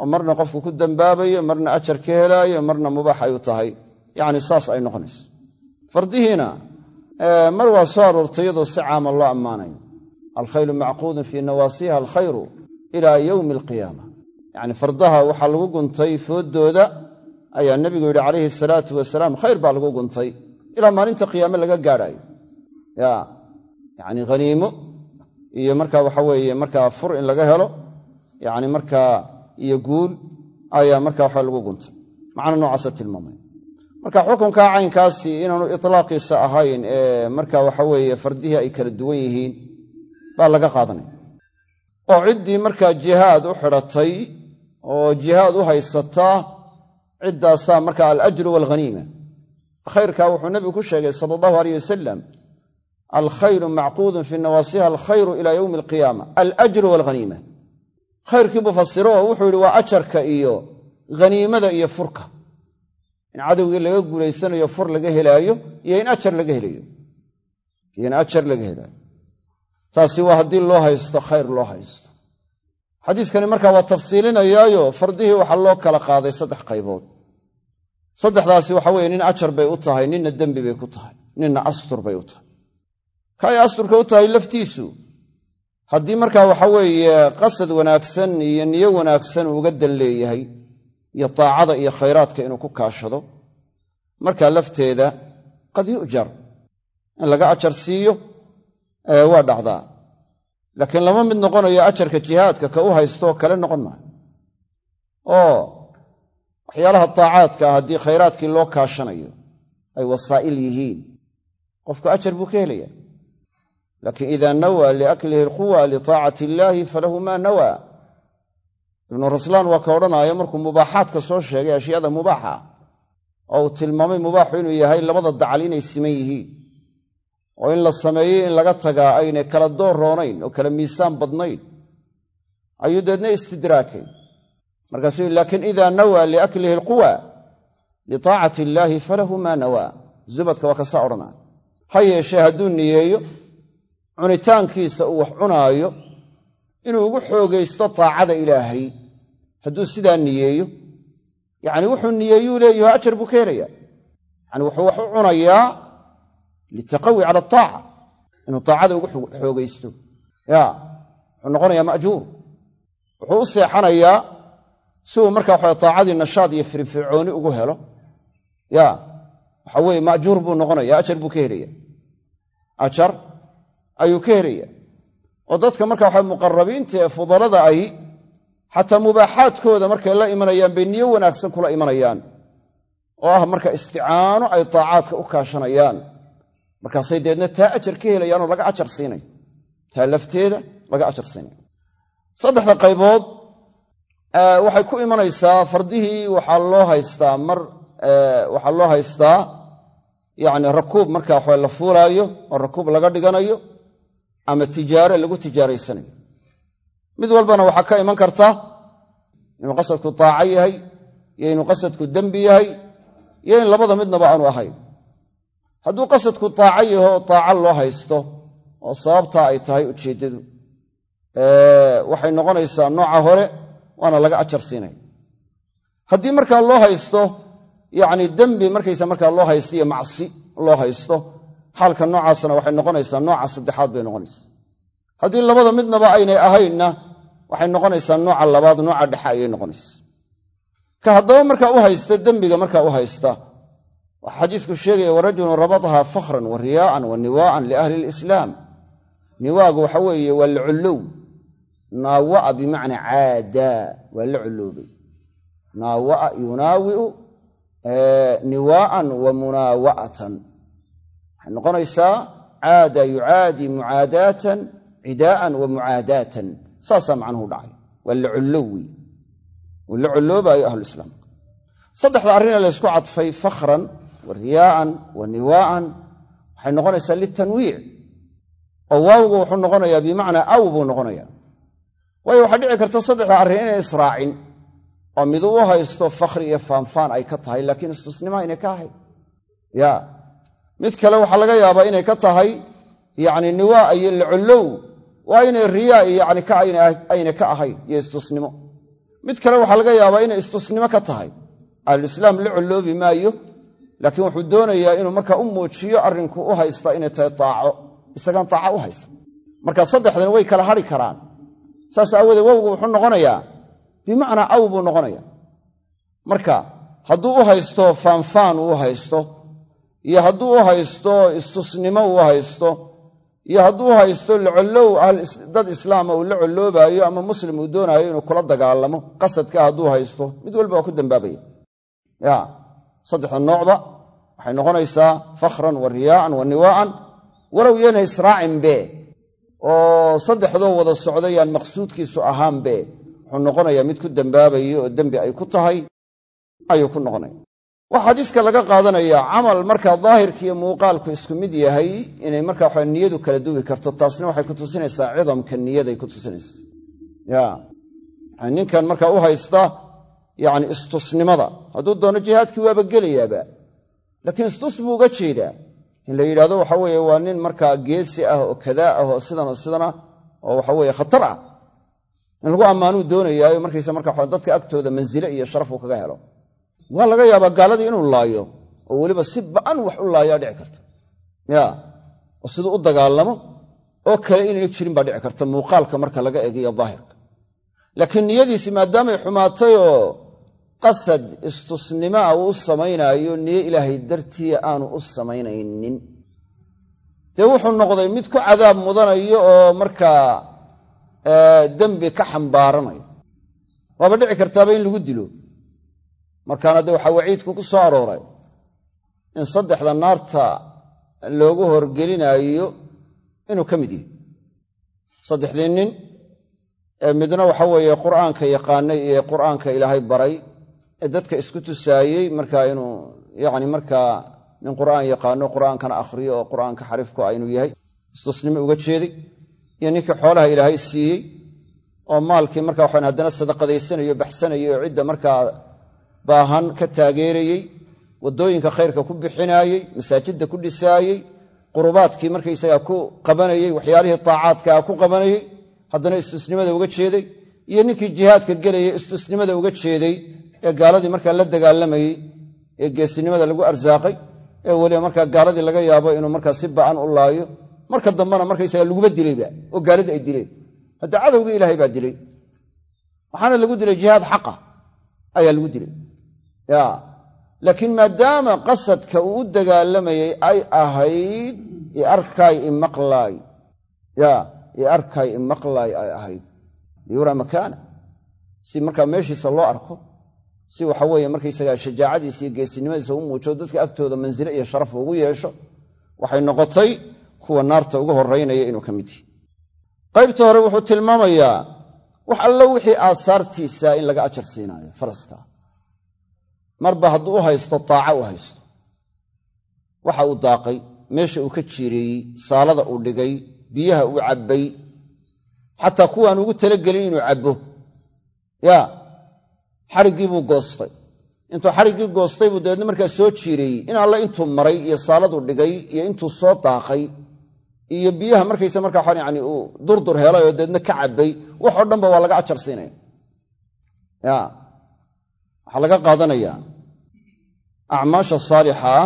oo marna qofku ku dembaabayo marna ajar ka helaayo marna mubaax ay u tahay. Yacni saas ay noqonayso. Fardihiina mar waa soo aroortay iyadoo si caama loo ammaanayo. Alkhaylu macquudun fii nawaasiha alkhayru ilaa yowmi alqiyaama. Yacni fardaha waxaa lagu guntay fooddooda ayaa nebigu yidhi calayhi salaatu wasalaam khayr baa lagu guntay. Ilaa maalinta qiyaame laga gaadhaayo. Ya yacni haniimo iyo marka waxa weeye markaa fur in laga helo yacni markaa iyo guul ayaa marka waxa lagu guntay. Macna noocaasa tilmaamay. Marka xukunkaa caynkaasi inaanu itlaaqiisa ahayn ee marka waxa weeye fardihii ay kala duwan yihiin baa laga qaadanaya oo ciddii markaa jihaad u xidhatay oo jihaad u haysataa ciddaasaa marka alajru waalghaniima khayrkaa wuxuu nebigu ku sheegay sala allahu aleyh wasalam alkhayru macquudun fii nawaasiha alkhayru ilaa yowmi alqiyaama alajru waalghaniima khayrkiibuu fasiro oo wuxuu yidhi waa ajarka iyo haniimada iyo furka in cadowgii laga guulaysanayo fur laga helaayo iyo in ajar laga helayo iyo in ajar laga helaayo taasi waa haddii loo haysto khayr loo haysto xadiiskani markaa waa tafsiilinayaayo fardihii waxaa loo kala qaaday saddex qaybood saddexdaasi waxa weye nin ajar bay u tahay ninna dembi bay ku tahay ninna astur u tahay ka ay asturka u tahay laftiisu. Haddii markaa waxa weeye qasad wanaagsan iyo niyo wanaagsan uu uga dan leeyahay iyo taacada iyo khayraadka inuu ku kaashado markaa lafteeda qad yu'jar in laga ajar siiyo waa dhacdaa. Laakiin lama mid noqonayo ajarka jihaadka ka u haystooo kale noqon maayo oo waxyaalaha taacaadka ah haddii khayraadkii loo kaashanayo ay wasaa'il yihiin qofku ajar buu ka helaya laakiin idaa nawaa liaklihi alquwa litaacati illaahi falahu maa nawaa ibnu raslaan waa ka odhanaya markuu mubaaxaadka soo sheegay ashyaada mubaaxa oo uu tilmaamay mubaaxu inuu yahay labada dacal inay siman yihiin. Oo in la sameeyey in laga tagaa aynay kala door roonayn oo kala miisaan badnayn. Ayuu deedna istidraakay. Markaasuu laakiin idaa nawaa liaklihi alquwa litaacati illaahi niyeeyo cunitaankiisa uu wax cunaayo inuu ugu xoogaysto taacada ilaahay. Hadduu sidaa niyeeyo yacni wuxuu niyeeyuu leeyaho ajar buu ka helaya yani wuxuu wax u cunayaa litaqawi cala ataaca inuu taacada ugu xoogaysto. Ya wuxuu noqonayaa ma'juur. Wuxuu u seexanayaa si uu markaa waxa taacadii nashaad iyo firfircooni ugu helo. Ya waxa weeye ma'juur buu noqonaya ajar buu ka helaya ajar ayuu ka helaya oo dadka marka waxa muqarabiinta ee fudalada ahi xataa mubaaxaadkooda markay la imanayaan bay niyo wanaagsan kula imanayaan. oo ah marka isticaano ay taacaadka u kaashanayaan. markaasay deedna taa ajar ka helayaanoo laga ajar siinay. taa lafteeda laga ajar siinay. saddexda qaybood waxay ku imanaysaa fardihii waxaa loo haystaa mar waxaa loo haystaa yacni rakuub. marka waxa la fuulaayo oo rakuub laga dhiganayo ama tijaare lagu tijaaraysanayo. Mid walbana waxaa ka iman karta inuu qasadku taaco yahay iyo inuu qasadku dembi yahay iyo in labada midnaba aanu ahayn. Hadduu qasadku taaco yaho oo taaco loo haysto oo sababtaa ay tahay ujeeddadu waxay noqonaysaa nooca hore waana laga ajar siinaya haddii markaa loo haysto yacni dembi markaysa markaa loo haysto iyo macsi loo haysto xaalka noocaasna waxay noqonaysaa nooca saddexaad bay noqonaysaa. Haddii labada midnaba aynay ahaynna waxay noqonaysaa nooca labaad nooca dhexe ayay noqonaysaa. Ka haddaba markaa u haysta dembiga markaa u haysta waxaa xadiisku sheegaya warajulun rabataha fakhran wa riyaa'an wa niwaa'an liahli lislaam niwaagu waxa weeye waa la collow naawa'a bimacnaa caadaa waa la colloobay naawa'a yunaawi'u niwaa'an wa munaawa'atan waxay noqonaysaa caada yucaadi mucaadaatan cidaa'an wa mucaadaatan. Saasaa macnuhu dhacay. Waa la collowi uu la colloobaayo ahluislaam saddexda arrinee laysku cadfay fakhran wa riyaa'an wa niwaa'an waxay noqonaysaa litanwiic oo waawgu wuxuu noqonayaa bimacnaa aw buu noqonaya waayo waxaa dhici karta saddexda arrin inay israacin oo midu u haysto fakhri iyo faanfaan ay ka tahay laakiin istusnimo aynay ka ahayn ya mid kale waxaa laga yaabaa inay ka tahay yacni niwaa iyo lacollow waa inay riyaa yani ayna ka ahayn iyo istusnimo. Mid kale waxaa laga yaabaa inay istusnimo ka tahay ahluislaam la colloobi maayo laakiin wuxuu doonayaa inuu markaa u muujiyo arrinku u haysta inay tahay taaco isagaan taaco u haysta. Marka saddexdan way kala hadhi karaan. Saas aawoodee wowgu wuxuu noqonayaa bimacnaa aw buu noqonaya marka hadduu u haysto faanfaan uu haysto iyo hadduu u haysto istusnimo uu haysto iyo hadduu haysto lacollow dad islaama uu la colloobaayo ama muslim uu doonaayo inuu kula dagaalamo qasadka hadduu haysto mid walba waa ku dambaabaya. Ya saddexda noocba waxay noqonaysaa fakhran wa riyaa'an wa niwaa'an walow yana israacinbe oo saddexdoo wada socdayaan maqsuudkiisu ahaanbe wuxuu noqonayaa mid ku dembaabayo oo dembi ay ku tahay ayuu ku noqonaya waxaa xadiiska laga qaadanayaa camal markaa daahirkiiyo muuqaalku isku mid yahay inay markaa niyadu kala duwi karto taasna waxay ku tusinaysaa cidamka niyaday ku tusinaysa. Ninkan markaa u haysta yani istusnimada. Hadduu doono jihaadkii waaba gelayaaba. Laakiin istus buu uga jeedaa. In la yidhahdo waxa weeye waa nin markaa geesi ah oo kadaa ah oo sidana sidana oo waxa weeye khatar ah. In lagu ammaanuu doonayaayo markaysa markaa dadka agtooda manzile iyo sharaf uu kaga helo waa laga yaabaa gaaladii inuu laayo oo weliba si ba'an wax u laayaa dhici karta. Ya oo siduu u dagaalamo oo kale inayna jirin baa dhici karta muuqaalka marka laga eegayo daahirka. Laakiin niyadiisi maadaamay xumaatay oo qasad istusnimaa uu u samaynaayo niyo ilaahay dartii aanu u samaynaynin. Dee wuxuu noqday mid ku cadaab mudanayo oo markaa dembi ka xambaaranayo waaba dhici kartaaba in lagu dilo markaana dee waxaa waciidku ku soo arooray in saddexda naarta loogu horgelinaayo inuu ka mid yahay. Saddexdii nin ee midna waxa weeye qur'aanka yaqaanay ee qur'aanka ilaahay baray ee dadka isku tusaayey markaa inuu yacni markaa nin qur'aan yaqaano qur'aankana akhriyo oo qur'aanka xariifku inuu yahay istusnimo uga jeeday iyo ninkii xoolaha ilaahay siiyey oo maalkii marka waxaan haddana sadaqadaysanayo baxsanayay oo cidda markaa baahan ka taageerayey waddooyinka khayrka ku bixinaayey masaajidda ku dhisaayey qurubaadkii markaysaga ku qabanayey waxyaalihii taacaadkaa ku qabanayey haddana istusnimada uga jeeday iyo ninkii jihaadka gelayay istusnimada uga jeeday ee gaaladii markaa la dagaalamayey ee geesinimada lagu arsaaqay ee weliba markaa gaaladii laga yaabo inuu markaa si ba'an u laayo. Marka dambena markaysaga laguba dilayba oo gaaladii ay dileen. Hadda cadowgii ilaahay baa dilay. Waxaana lagu dilay jihaad xaqa ayaa lagu dilay laakiin maadaama qasadka uu u dagaalamayey ay ahayd iarkaay imaqlaay iarkaay imaqlaay ay ahayd. Liyuraa makaana. Si markaa meeshiisa loo arko si waxa weeye markaysagaa shajaacadiisa iyo geesinimadiisa u muujo dadka agtooda mansile iyo sharaf ugu yeesho waxay noqotay kuwa naarta uga horeynaya inuu ka mid yahi qaybta hore wuxuu tilmaamayaa wax allo wixii aasaartiisa in laga ajar siinaayo faraska marba hadduu u haysto taaca u haysto. Waxa uu daaqay meesha uu ka jiireeyey saalada uu dhigay biyaha uu cabbay xataa kuwaan ugu talagelin inuu cabbo. Ya xadhiggii buu goostay. Intuu xadhiggii goostay buu dabeedna markaa soo jiireeyey in alle intuu maray iyo saaladuu dhigay iyo intuu soo daaqay iyo biyaha markaysa markaa waxaan yani uu durdur helay oo deedna ka cabbay waxoo dhanba waa laga ajar siinaya ya waxaa laga qaadanayaa acmaasha saalixaa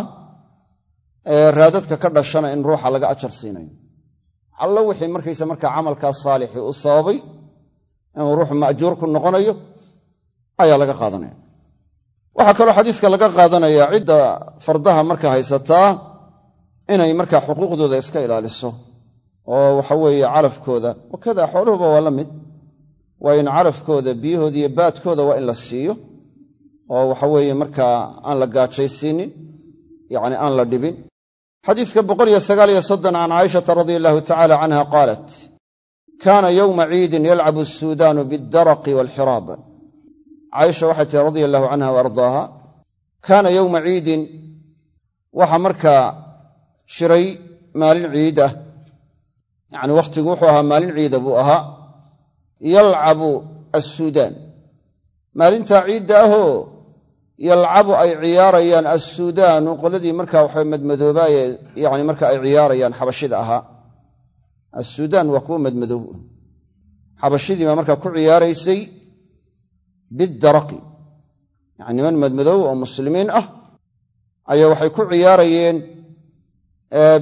ee raadadka ka dhashana in ruuxa laga ajar siinayo. Allo wixii markaysa markaa camalkaa saalixii u sababay inuu ruuxu ma'juur ku noqonayo ayaa laga qaadanaya. Waxaa kaloo xadiiska laga qaadanayaa cidda fardaha marka haysataa inay markaa xuquuqdooda iska ilaaliso oo waxa weeye calafkooda. Wakada xooluhuba waa la mid. Waa in calafkooda biyahooda iyo baadkooda waa in la siiyo oo waxa weeye markaa aan la gaajaysiinin yacni aan la dhibin. Xadiiska can caaishata radia allahu tacala canha qaalat kaana yowma ciidin yalcabu asuudaanu bidaraqi waalxiraab caaisha waxay tihi radia allahu canha wa ardaaha kaana yowma ciidin waxa markaa shiray maalin ciid ah. Yacni wakhtigu wuxuu ahaa maalin ciida buu ahaa. Yalcabu assuudaan. Maalintaa ciidda ahoo yalcabu ay ciyaarayaan assuudaanu qoladii markaa waxa madmadoobaaye yani marka ay ciyaarayaan xabashida ahaa. Assuudaan waa kuwa madmadoob xabashidii baa markaa ku ciyaaraysay bidaraqi yani niman madmadoob oo muslimiin ah ayaa waxay ku ciyaarayeen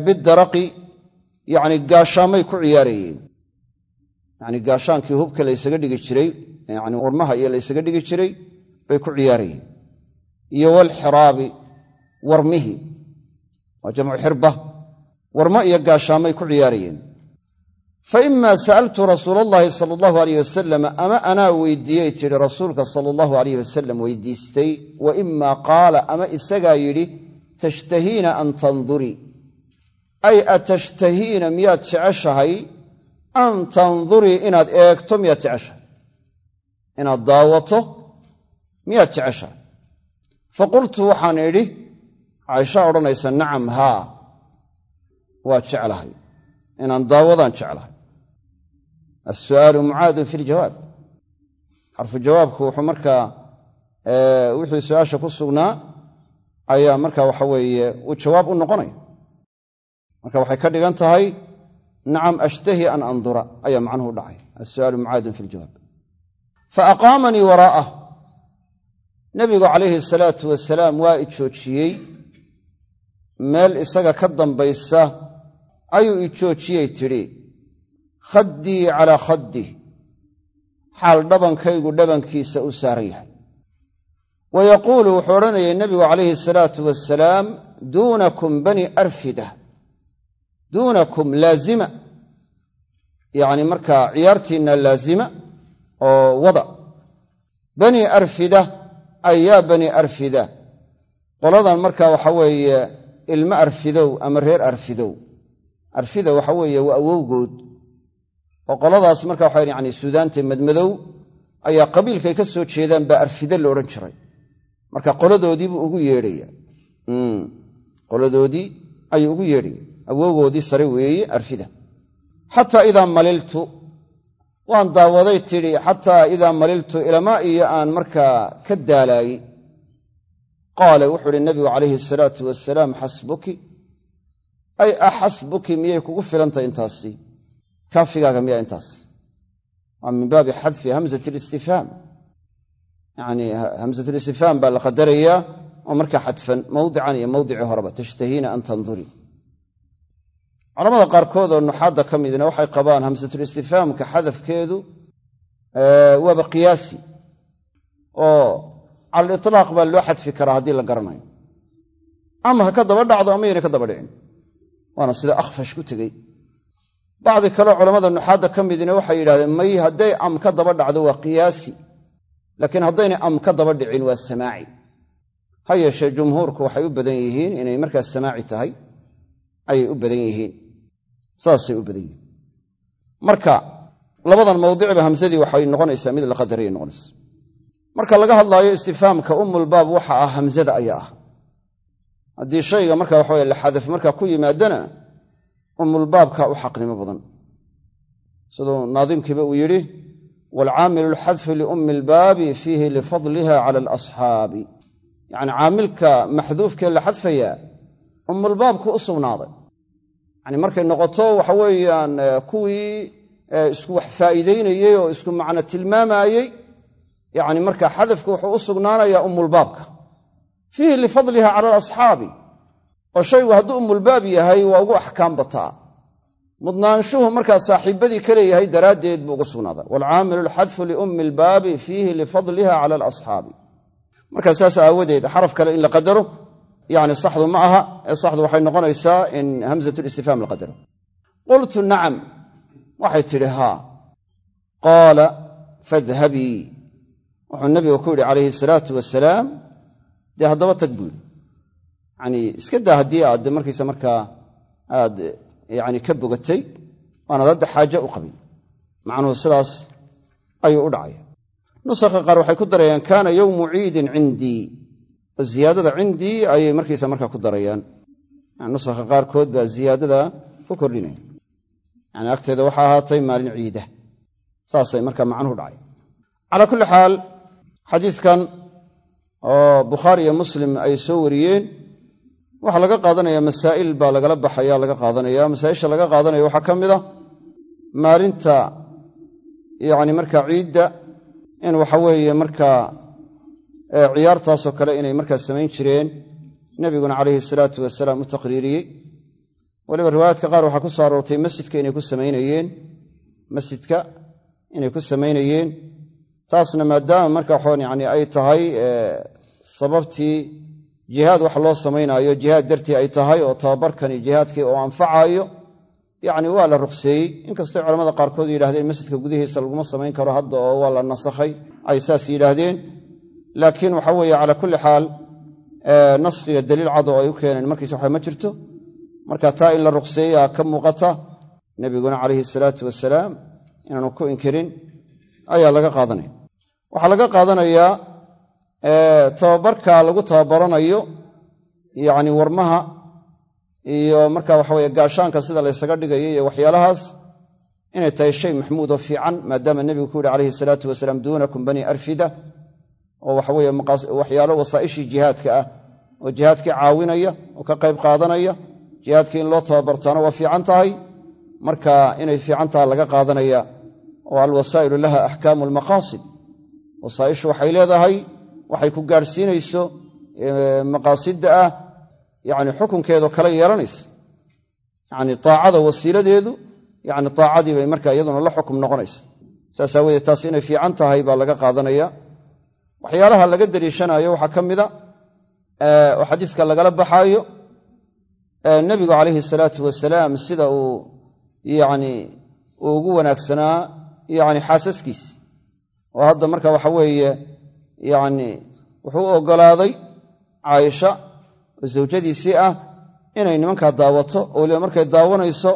bidaraqi yani gaashaamay ku ciyaarayeen. Yani gaashaankii hubka la dhigi jiray yani warmaha iyo la dhigi jiray bay ku ciyaarayeen iyo walxiraabi warmihi waa jamcu xirba warmo iyo gaashaamay ku ciyaarayeen. Fa imaa sa'altu rasuula allahi sala allahu alayh wasalam ama anaa weydiiyey? Tidhi rasuulka sala allahu alayh wasalam weydiistay wa imaa qaala ama isagaa yidhi tashtahiina an tandurii ay atashtahiina miyaad jeceshahay? An tandurii inaad eegto miyaad jeceshahay. Inaad daawato miyaad jeceshahay fa qultu waxaan idhi caaishaa odhanaysa nacam haa waa jeclahay. Inaan daawadaan jeclahay. Alsu'aalu mucaadun fi ljawaab xarfu jawaabku wuxuu markaa wixii su'aasha ku sugnaa ayaa marka waxa weeye uu jawaab u noqonaya. Marka waxay ka dhigan tahay nacam ashtahi an andura ayaa macnuhu dhacay alsu'aalu mucaadun fi ljawaab fa aqaamanii waraa'ah nebigu calayhi salaatu wasalaam waa i joojiyey. Meel isaga ka dambaysa ayuu i joojiyey tidhi khaddii calaa khaddih. Xaal dhabankaygu dhabankiisa u saaran yahay. Wa yaquulu wuxuu odhanayay nebigu calayhi salaatu wasalaam duunakum bani arfida duunakum laazima. Yacni markaa ciyaartiinna laazima oo wada. Bani arfida ay yaa bani arfida. Qoladan markaa waxa weeye ilmo arfidow ama reer arfidow. Arfida waxa weeye waa awowgood. Oo qoladaas marka waxa yani suudaanta madmadow ayaa qabiilkay ka soo jeedaan baa arfida la odhan jiray. Marka qoladoodiibuu ugu yeedhaya. Qoladoodii ayuu ugu yeedhaya. Awowgoodii sare weeye arfida. Xataa idaa maliltu waan daawaday tidhi xataa idaa maliltu ilamaa iyo aan markaa ka daalaayey qaala wuxuu uhi nabigu calayhi asalaatu wasalaam xasbuki. Ay axasbuki miyay kugu filantahay intaasi? Kaafigaaga miyaa intaas waa min baabi xadfi hamzat listifhaam yani hamzatulistifhaam baa la qadarayaa oo markaa xadfan mawdican iyo mawdicii horeba tashtahiina an tandurii culamada qaarkood oo nuxaadda ka midna waxay qabaan hamsatulistifhaamka xadafkeedu waaba qiyaasi oo cala baa loo xadfi karaa haddii la garanayo. Ama ha ka daba dhacdo ama yaynay ka daba dhicin. Waana sida akhfash ku tegey. Bacdi kaleo culammada nuxaadda ka midna waxay yidhahdeen may hadday am ka daba dhacdo waa qiyaasi laakiin haddaynay am ka daba dhicin waa samaaci. Ha yeeshee jumhuurku waxay u badan yihiin inay markaas samaaci tahay ayay u badan yihiin saasay u badan yihiin. Marka labadan mawdicba hamsadii waxay noqonaysaa mid la qadarayay noqonaysa. Marka laga hadlaayo istifhaamka umulbaab waxa ah hamzada ayaa ah. Haddii shayga marka waxaweye la xadaf markaa ku yimaadana umulbaabka u xaqnimo badan. Siduu naadimkiiba uu yidhi waalcaamilu lxadfu liummi albaabi fiihi lifadliha cala alasxaabi yacni caamilka maxduufkee la xadfayaa ummulbaabku u sugnaaday yani markay noqoto waxa weeyaan kuwii isku wax faa'iidaynayey oo isku macno tilmaamayey yani marka xadafku wuxuu u sugnaanayaa umulbaabka fiihi lifadliha cala alasxaabi. Oo shaygu hadduu umulbaab yahay waa ugu axkaam bataa. Mudnaanshuhu markaa saaxiibadii ka leeyahay daraaddeed buu ugu sugnaadaa waalcaamilu alxadfu liummi albaabi fiihi lifadliha cala alasxaabi. Markaa saas aawadeed xaraf kale in la qadaro yani saxdu ma aha ee saxdu waxay noqonaysaa in hamzat listifhaam la qadaro. Qultu nacam. Waxay tidhi haa qaala fadhabii wuxuu nabigu ku yidhi calayhi salaatu wasalaam dee haddaba tag buu yidhi. Yanii iska daa haddii aad markaysa markaa aad yani ka bogatay waanaad hadda xaaje u qabin. Macnuhu sidaas ayuu u dhacaya. Nusakha qaar ku darayaan oo ziyaadada cindii ayay markaysa markaa ku darayaan. Nusakha qaarkood baa ziyaadada ku kordhinaya yani agteeda waxaa ahaatay maalin ciida. Saasay markaa macnuhu dhacay. Calaa kulli xaal xadiidkan oo bukhaari iyo muslim ay soo wariyeen waxaa laga qaadanaya masaa'il baa lagala baxaya laga qaadanaya. Masaa'isha laga qaadanaya waxaa ka mid a maalinta yacni markaa ciidda in waxa weeye markaa ciyaartaasoo kale inay markaa samayn jireen nebiguna calayhi salaatu wasalaam u taqriiriyey. Weliba riwaayaadka qaar waxaa ku soo aroortay masjidka inay ku samaynayeen masjidka inay ku samaynayeen taasna maadaama marka waxaan yani ay tahay sababtii jihaad wax loo samaynaayo jihaad dartii ay tahay oo tababarkani jihaadkii oo anfacaayo yacni waa la ruqseeyey. Inkastay culamada qaarkood yidhahdeen masjidka gudihiisa laguma samayn karo hadda oo waa la nasakhay ay saas yidhaahdeen laakiin waxa weeye calaa kulli xaal naskhiga daliil cad ay u keeneen markiisa waxa ma jirto. Marka taa in la ruqseeyaa ka muuqata nebiguna calayhi salaatu wasalaam inaanu ku inkirin ayaa laga qaadanaya. Waxaa laga qaadanayaa tababarka lagu tababaranayo yacni warmaha iyo marka waxaweye gaashaanka sida laysaga dhigayo iyo waxyaalahaas inay tahay shay maxmuud oo fiican maadaama nebigu ku yihi calayhi salaatu wasalaam duunakum bani arfida oo waxaweye waxyaalo wasaa'ishii jihaadka ah oo jihaadkii caawinaya oo ka qayb qaadanaya jihaadkii in loo tababartaana waa fiican tahay. Marka inay fiican taha laga qaadanaya oo alwasaa'ilu laha axkaamu almaqaasid wasaa'ishu waxay leedahay waxay ku gaadhsiinayso maqaasidda ah yani xukunkeedo kale yeelanaysa. Yani taacada wasiiladeedu yani taacadii bay marka iyaduna la xukum noqonaysa. Saas aawadeed taas inay fiican tahay baa laga qaadanaya waxyaalaha laga daliishanayo waxaa ka mida oo xadiiska lagala baxaayo nebigu calayhi salaatu wasalaam sida uu yani uu ugu wanaagsanaa yani xaasaskiisi oo hadda marka waxa weeye yani wuxuu u oggolaaday caaisha oo zawjadiisii ah inay nimankaa daawato oo weliba markay daawanayso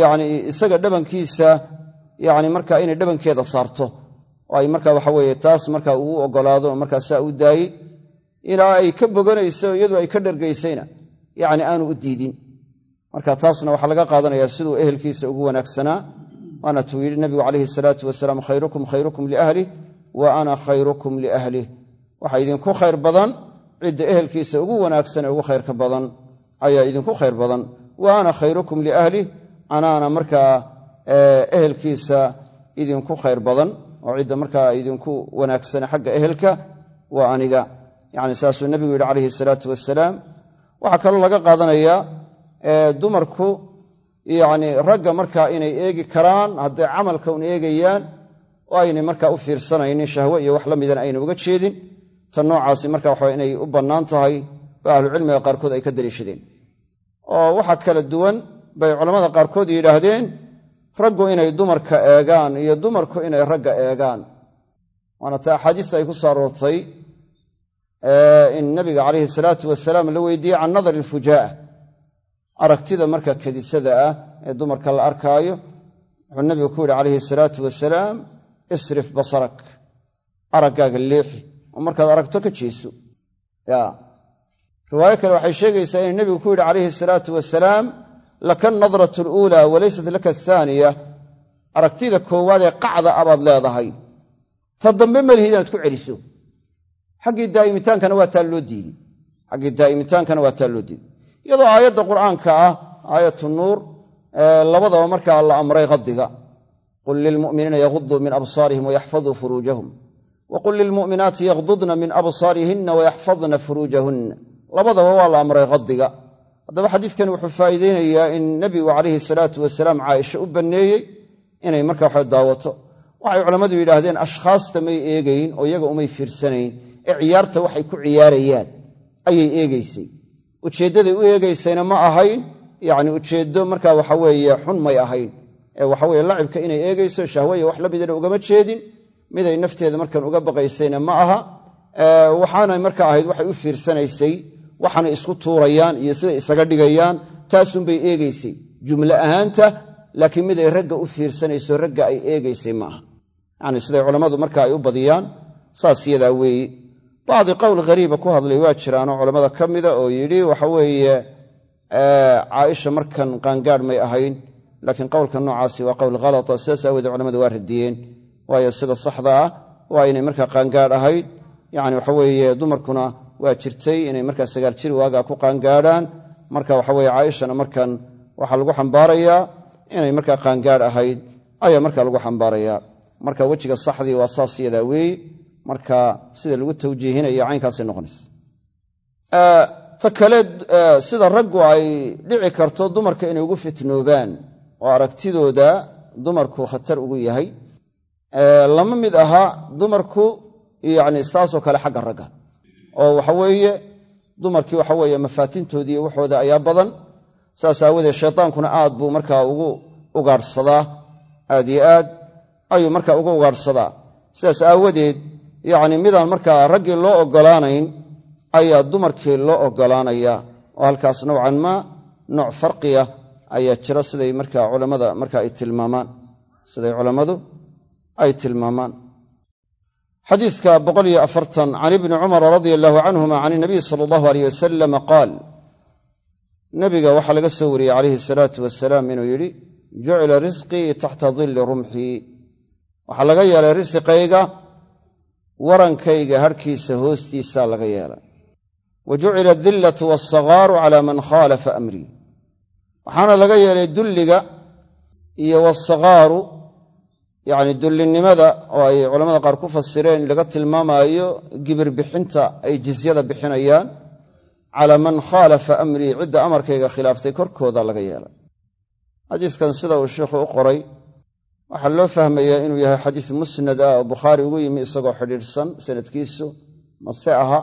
yani isaga dhabankiisa yani marka inay dhabankeeda saarto oo ay marka waxa weeye taas marka uu oggolaado oo markaa saa u daayey ilaa ay ka boganayso iyadu ay ka dhargaysayna yani aanu u diidin. Marka taasna waxaa laga qaadanaya siduu ehelkiisa ugu wanaagsanaa waana tuu yidhi nabigu calayhi salaatu wasalaam khayrukum khayrukum liahlih wa ana khayrukum liahlih waxaa idinku khayr badan cidda ehelkiisa ugu wanaagsan ee ugu khayrka badan ayaa idinku khayr badan. Wa ana khayrukum liahlih anaana markaa ehelkiisa idinku khayr badan oo cidda markaa idinku wanaagsane xagga ehelka waa aniga. Yani saasuu nebigu yidhi calayhi salaatu wasalaam waxaa kaloo laga qaadanayaa dumarku yani ragga markaa inay eegi karaan hadday camalka un eegayaan oo aynay markaa u fiirsanaynin shahwe iyo wax la midana ayna uga jeedin. Ta noocaasi marka waxa inay u bannaan tahay ba ahlucilmiga qaarkood ay ka daliishadeen. Oo waxa kala duwan bay culammada qaarkood yidhaahdeen raggu inay dumarka eegaan iyo dumarku inay ragga eegaan. Waana ta axaadiista ay ku soo aroortay in nabiga calayhi salaatu wasalaam la weydiiyey can nadari ilfujaa'a aragtida marka kadisada ah ee dumarka la arkaayo wuxuu nabigu ku yidhi calayhi salaatu wasalaam isrif basarak araggaaga leexi. Oo markaad aragto ka jeeso ya riwaayo kale waxay sheegaysaa inuu nebigu ku yidhi calayhi salaatu wasalaam laka nadratu aluulaa walaysat laka athaaniya aragtida koowaad ee qacda abaad leedahay ta dambe malihid inaad ku celiso xaggii daa'imitaankana waa taa loo diidey xaggii daa'imitaankana waa taa loo diiday iyadoo aayadda qur'aanka ah aayatu nuur labadaba markaa la amray qadiga qul lilmu'miniina yaguduu min absaarihim wayaxfaduu furuujahum wa lilmu'minaati yagdudna min absaarihinna wayaxfadna furuujahunna labadaba waa la amray qadiga haddaba xadiidkan wuxuu faa'iideynayaa in nebigu calayhi salaatu wasalaam caaisha u banneeyey inay marka waxa daawato. Waxay culammadu yidhaahdeen ashkhaasta may eegayn oo iyaga umay fiirsanayn. Ee ciyaarta waxay ku ciyaarayaan. Ayay eegaysay. Ujeeddaday u eegaysayna ma ahayn yacni ujeeddo markaa waxaweeye xun may ahayn. Ee waxaweye lacibka inay eegayso shahwaya wax la midana ugama jeedin. Miday nafteeda markan uga baqaysayna ma aha. Waxaanay marka ahayd waxay u fiirsanaysay waxaanay isku tuurayaan iyo siday isaga dhigayaan taasunbay eegaysay. Jumle ahaanta laakiin miday ragga u fiirsanayso ragga ay eegaysay ma aha. Yacni siday culammadu marka ay u badiyaan saas yadaa weeye bacdi qowl ghariiba ku hadlay waa jiraanoo culammada ka mida oo yidhi waxa weeye caaisha markan qaangaadh may ahayn laakiin qowlka noocaasi waa qowl khalata sidaas aawoodee culamadu waa radiyeen. Waayo sida saxda ah waa inay markaa qaangaadh ahayd. Yacni waxa weeye dumarkuna waa jirtay inay markaa sagaal jir waagaa ku qaangaadhaan. Marka waxa weye caaishana markan waxaa lagu xambaarayaa inay markaa qaangaadh ahayd ayaa markaa lagu xambaarayaa marka wejiga saxdii waa saas yadaa weeye marka sida lagu tawjiihinaya caynkaasay noqonaysa. Ta kale sida raggu ay dhici karto dumarka inay ugu fitnoobaan oo aragtidooda dumarku khatar ugu yahay lama mid aha dumarku yani istaasoo kale xagga ragga oo waxaweeye dumarkii waxaweeye mafaatintoodii waxooda ayaa badan. Saas aawadeed shaytaankuna aad buu markaa ugu ugaadhsadaa aad yo aad ayuu markaa ugu ugaadhsadaa sidaas aawadeed yacni midaan markaa raggii loo oggolaanayn ayaa dumarkii loo oggolaanaya oo halkaas nowcan maa nooc farqiya ayaa jira siday markaa culammada marka ay tilmaamaan. Siday culammadu ay tilmaamaan xadiidka boqol iyo afartan can ibni cumara radia allahu canhuma can inabiy sala allahu aleyh wasalama qaal nabiga waxaa laga soo wariyey calayhi salaatu wasalaam inuu yidhi jucila risqii taxta dilli rumxii waxaa laga yeelay risqayga warankayga harhkiisa hoostiisaa laga yeelay. Wa jucila adillatu waasagaaru cala man khaalafa amrii. Waxaana laga yeelay dulliga iyo yacni dullinimada oo ay culamada qaar ku fasireen laga tilmaamaayo gibir bixinta ay jizyada bixinayaan calaa man khaalafa amrii cidda amarkayga khilaaftay korkooda laga yeelay. Xadiiskan sida uu sheikhu u qoray waxaa loo fahmayaa inuu yahay xadiis musnad ah oo bukhaari ugu yimi isagoo xidhiidhsan sanadkiisu mase aha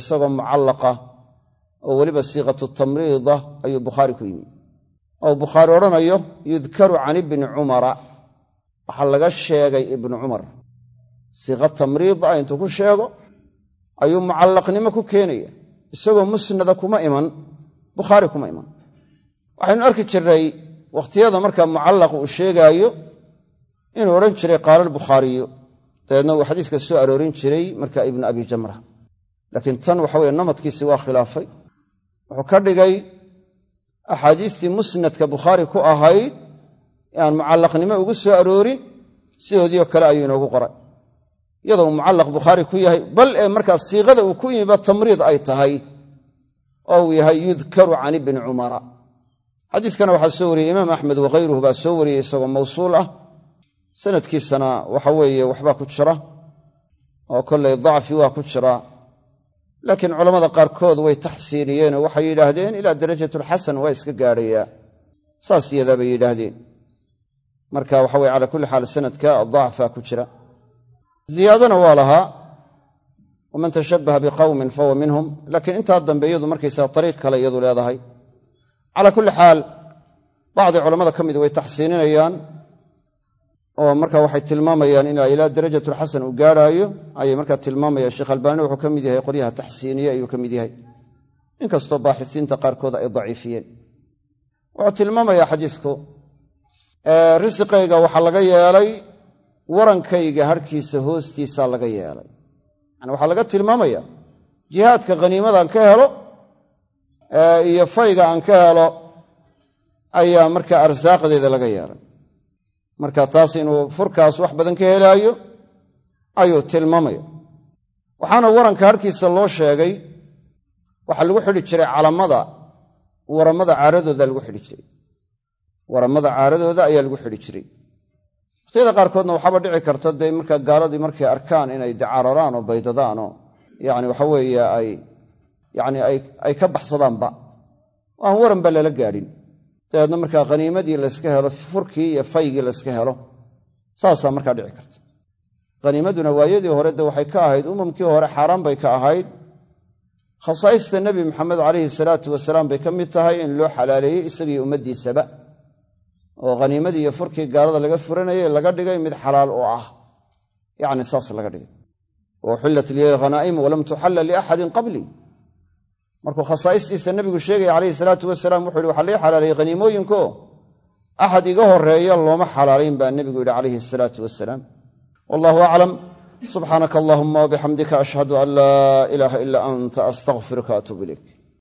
isagoo mucallaqa oo weliba siiqatu tamriida ayuu bukhaari ku yimi. Oo bukhaari odhanayo yudkaru can ibni cumara waxaa laga sheegay ibnu cumar siiqa tamriid ah intuu ku sheego ayuu mucallaqnimo ku keenaya isagoo musnada kuma iman bukhaari kuma iman. Waxaynu arki jirnay wakhtiyada markaa mucallaq uu sheegaayo inuu odhan jiray qaala albukhaariyu dabeedna uu xadiiska soo aroorin jiray marka ibnu abi jamra laakiin tan waxa weye namadkiisii waa khilaafay. Wuxuu ka dhigay axaadiistii musnadka bukhaari ku ahayd aan mucallaqnimo ugu soo aroorin sidoodiio kale ayuu inoogu qoray. Iyadoo mucallaq bukhaari ku yahay bal ee markaa siiqada uu ku yimiba tamriid ay tahay oo uu yahay yudkaru can ibni cumara. Xadiiskana waxaa soo wariyey imaam axmed wakhayruhu baa soo wariyey isagoo mawsuul ah. Sanadkiisana waxa weeye waxbaa ku jira oo kollay dacfi waa ku jira. Laakiin culammada qaarkood way taxsiiniyeenoo waxay yidhaahdeen ilaa darajatulxasan waa iska gaadhayaa saas iyadaa bay yidhaahdeen marka waxa weye calaa kulli xaal sanadka dacfa ku jira. Ziyaadana waa lahaa waman tashabbaha biqawmin fahuwa minhum laakiin intaa dambe iyadu markaysaa ariiq kale iyadu leedahay. Calaa kulli xaal bacdi culamada ka mid way taxsiininayaan oo marka waxay tilmaamayaan in ilaa darajatulxasan uu gaadhaayo ayay markaa tilmaamayaan. Sheekh albaani wuxuu ka mid yahay qolyaha taxsiiniye ayuu ka mid yahay. Inkastoo baaxisiinta qaarkood ay daciifiyeen. Wuxuu tilmaamayaa xadiisku risiqayga waxaa laga yeelay warankayga harhkiisa hoostiisaa laga yeelay. Yani waxaa laga tilmaamaya jihaadka khaniimadaan ka helo iyo fayga aan ka helo ayaa markaa arsaaqdeeda laga yeelay. Marka taas inuu furkaas wax badan ka helaayo ayuu tilmaamaya. Waxaana waranka harhkiisa loo sheegay waxaa lagu xidhi jiray calamada waramada caaradooda lagu xidhi jiray waramada caaradooda ayaa lagu xidhi jiray. Waqtiyada qaarkoodna waxaaba dhici karta dee markaa gaaladii markay arkaan inay de cararaan oo baydadaan oo yani waxa weeye ay yani ay ka baxsadaanba aan waran ba lala gaadhin. Dabeedna markaa khaniimadii layska helo furkii iyo faygii layska helo saasaa markaa dhici karta. Khaniimaduna waayadii hore de waxay ka ahayd umamkii hore xaaraan bay ka ahayd. Khasaa'ista nebi maxamed calayhi salaatu wasalaam bay ka mid tahay in loo xalaaleeyey isagii ummaddiisaba oo khaniimadii iyo furkii gaalada laga furanayay laga dhigay mid xalaal oo ah. Yacni saas laga dhigay. Wa uxillat liya hanaa'imu walam tuxalla liaxadin qablii markuu khasaa'istiisa nebigu sheegaya calayhi salaatu wasalaam wuxu yhi waxaa lii xalaaleeyey khaniimooyinko axad iga horreeya looma xalaalayn baa nebigu yidhi calayhi asalaatu wasalaam wallahu aclam subxaanaka allahuma wabixamdika ashhadu an laa ilaaha ila anta astaqfiruka atuub ilayk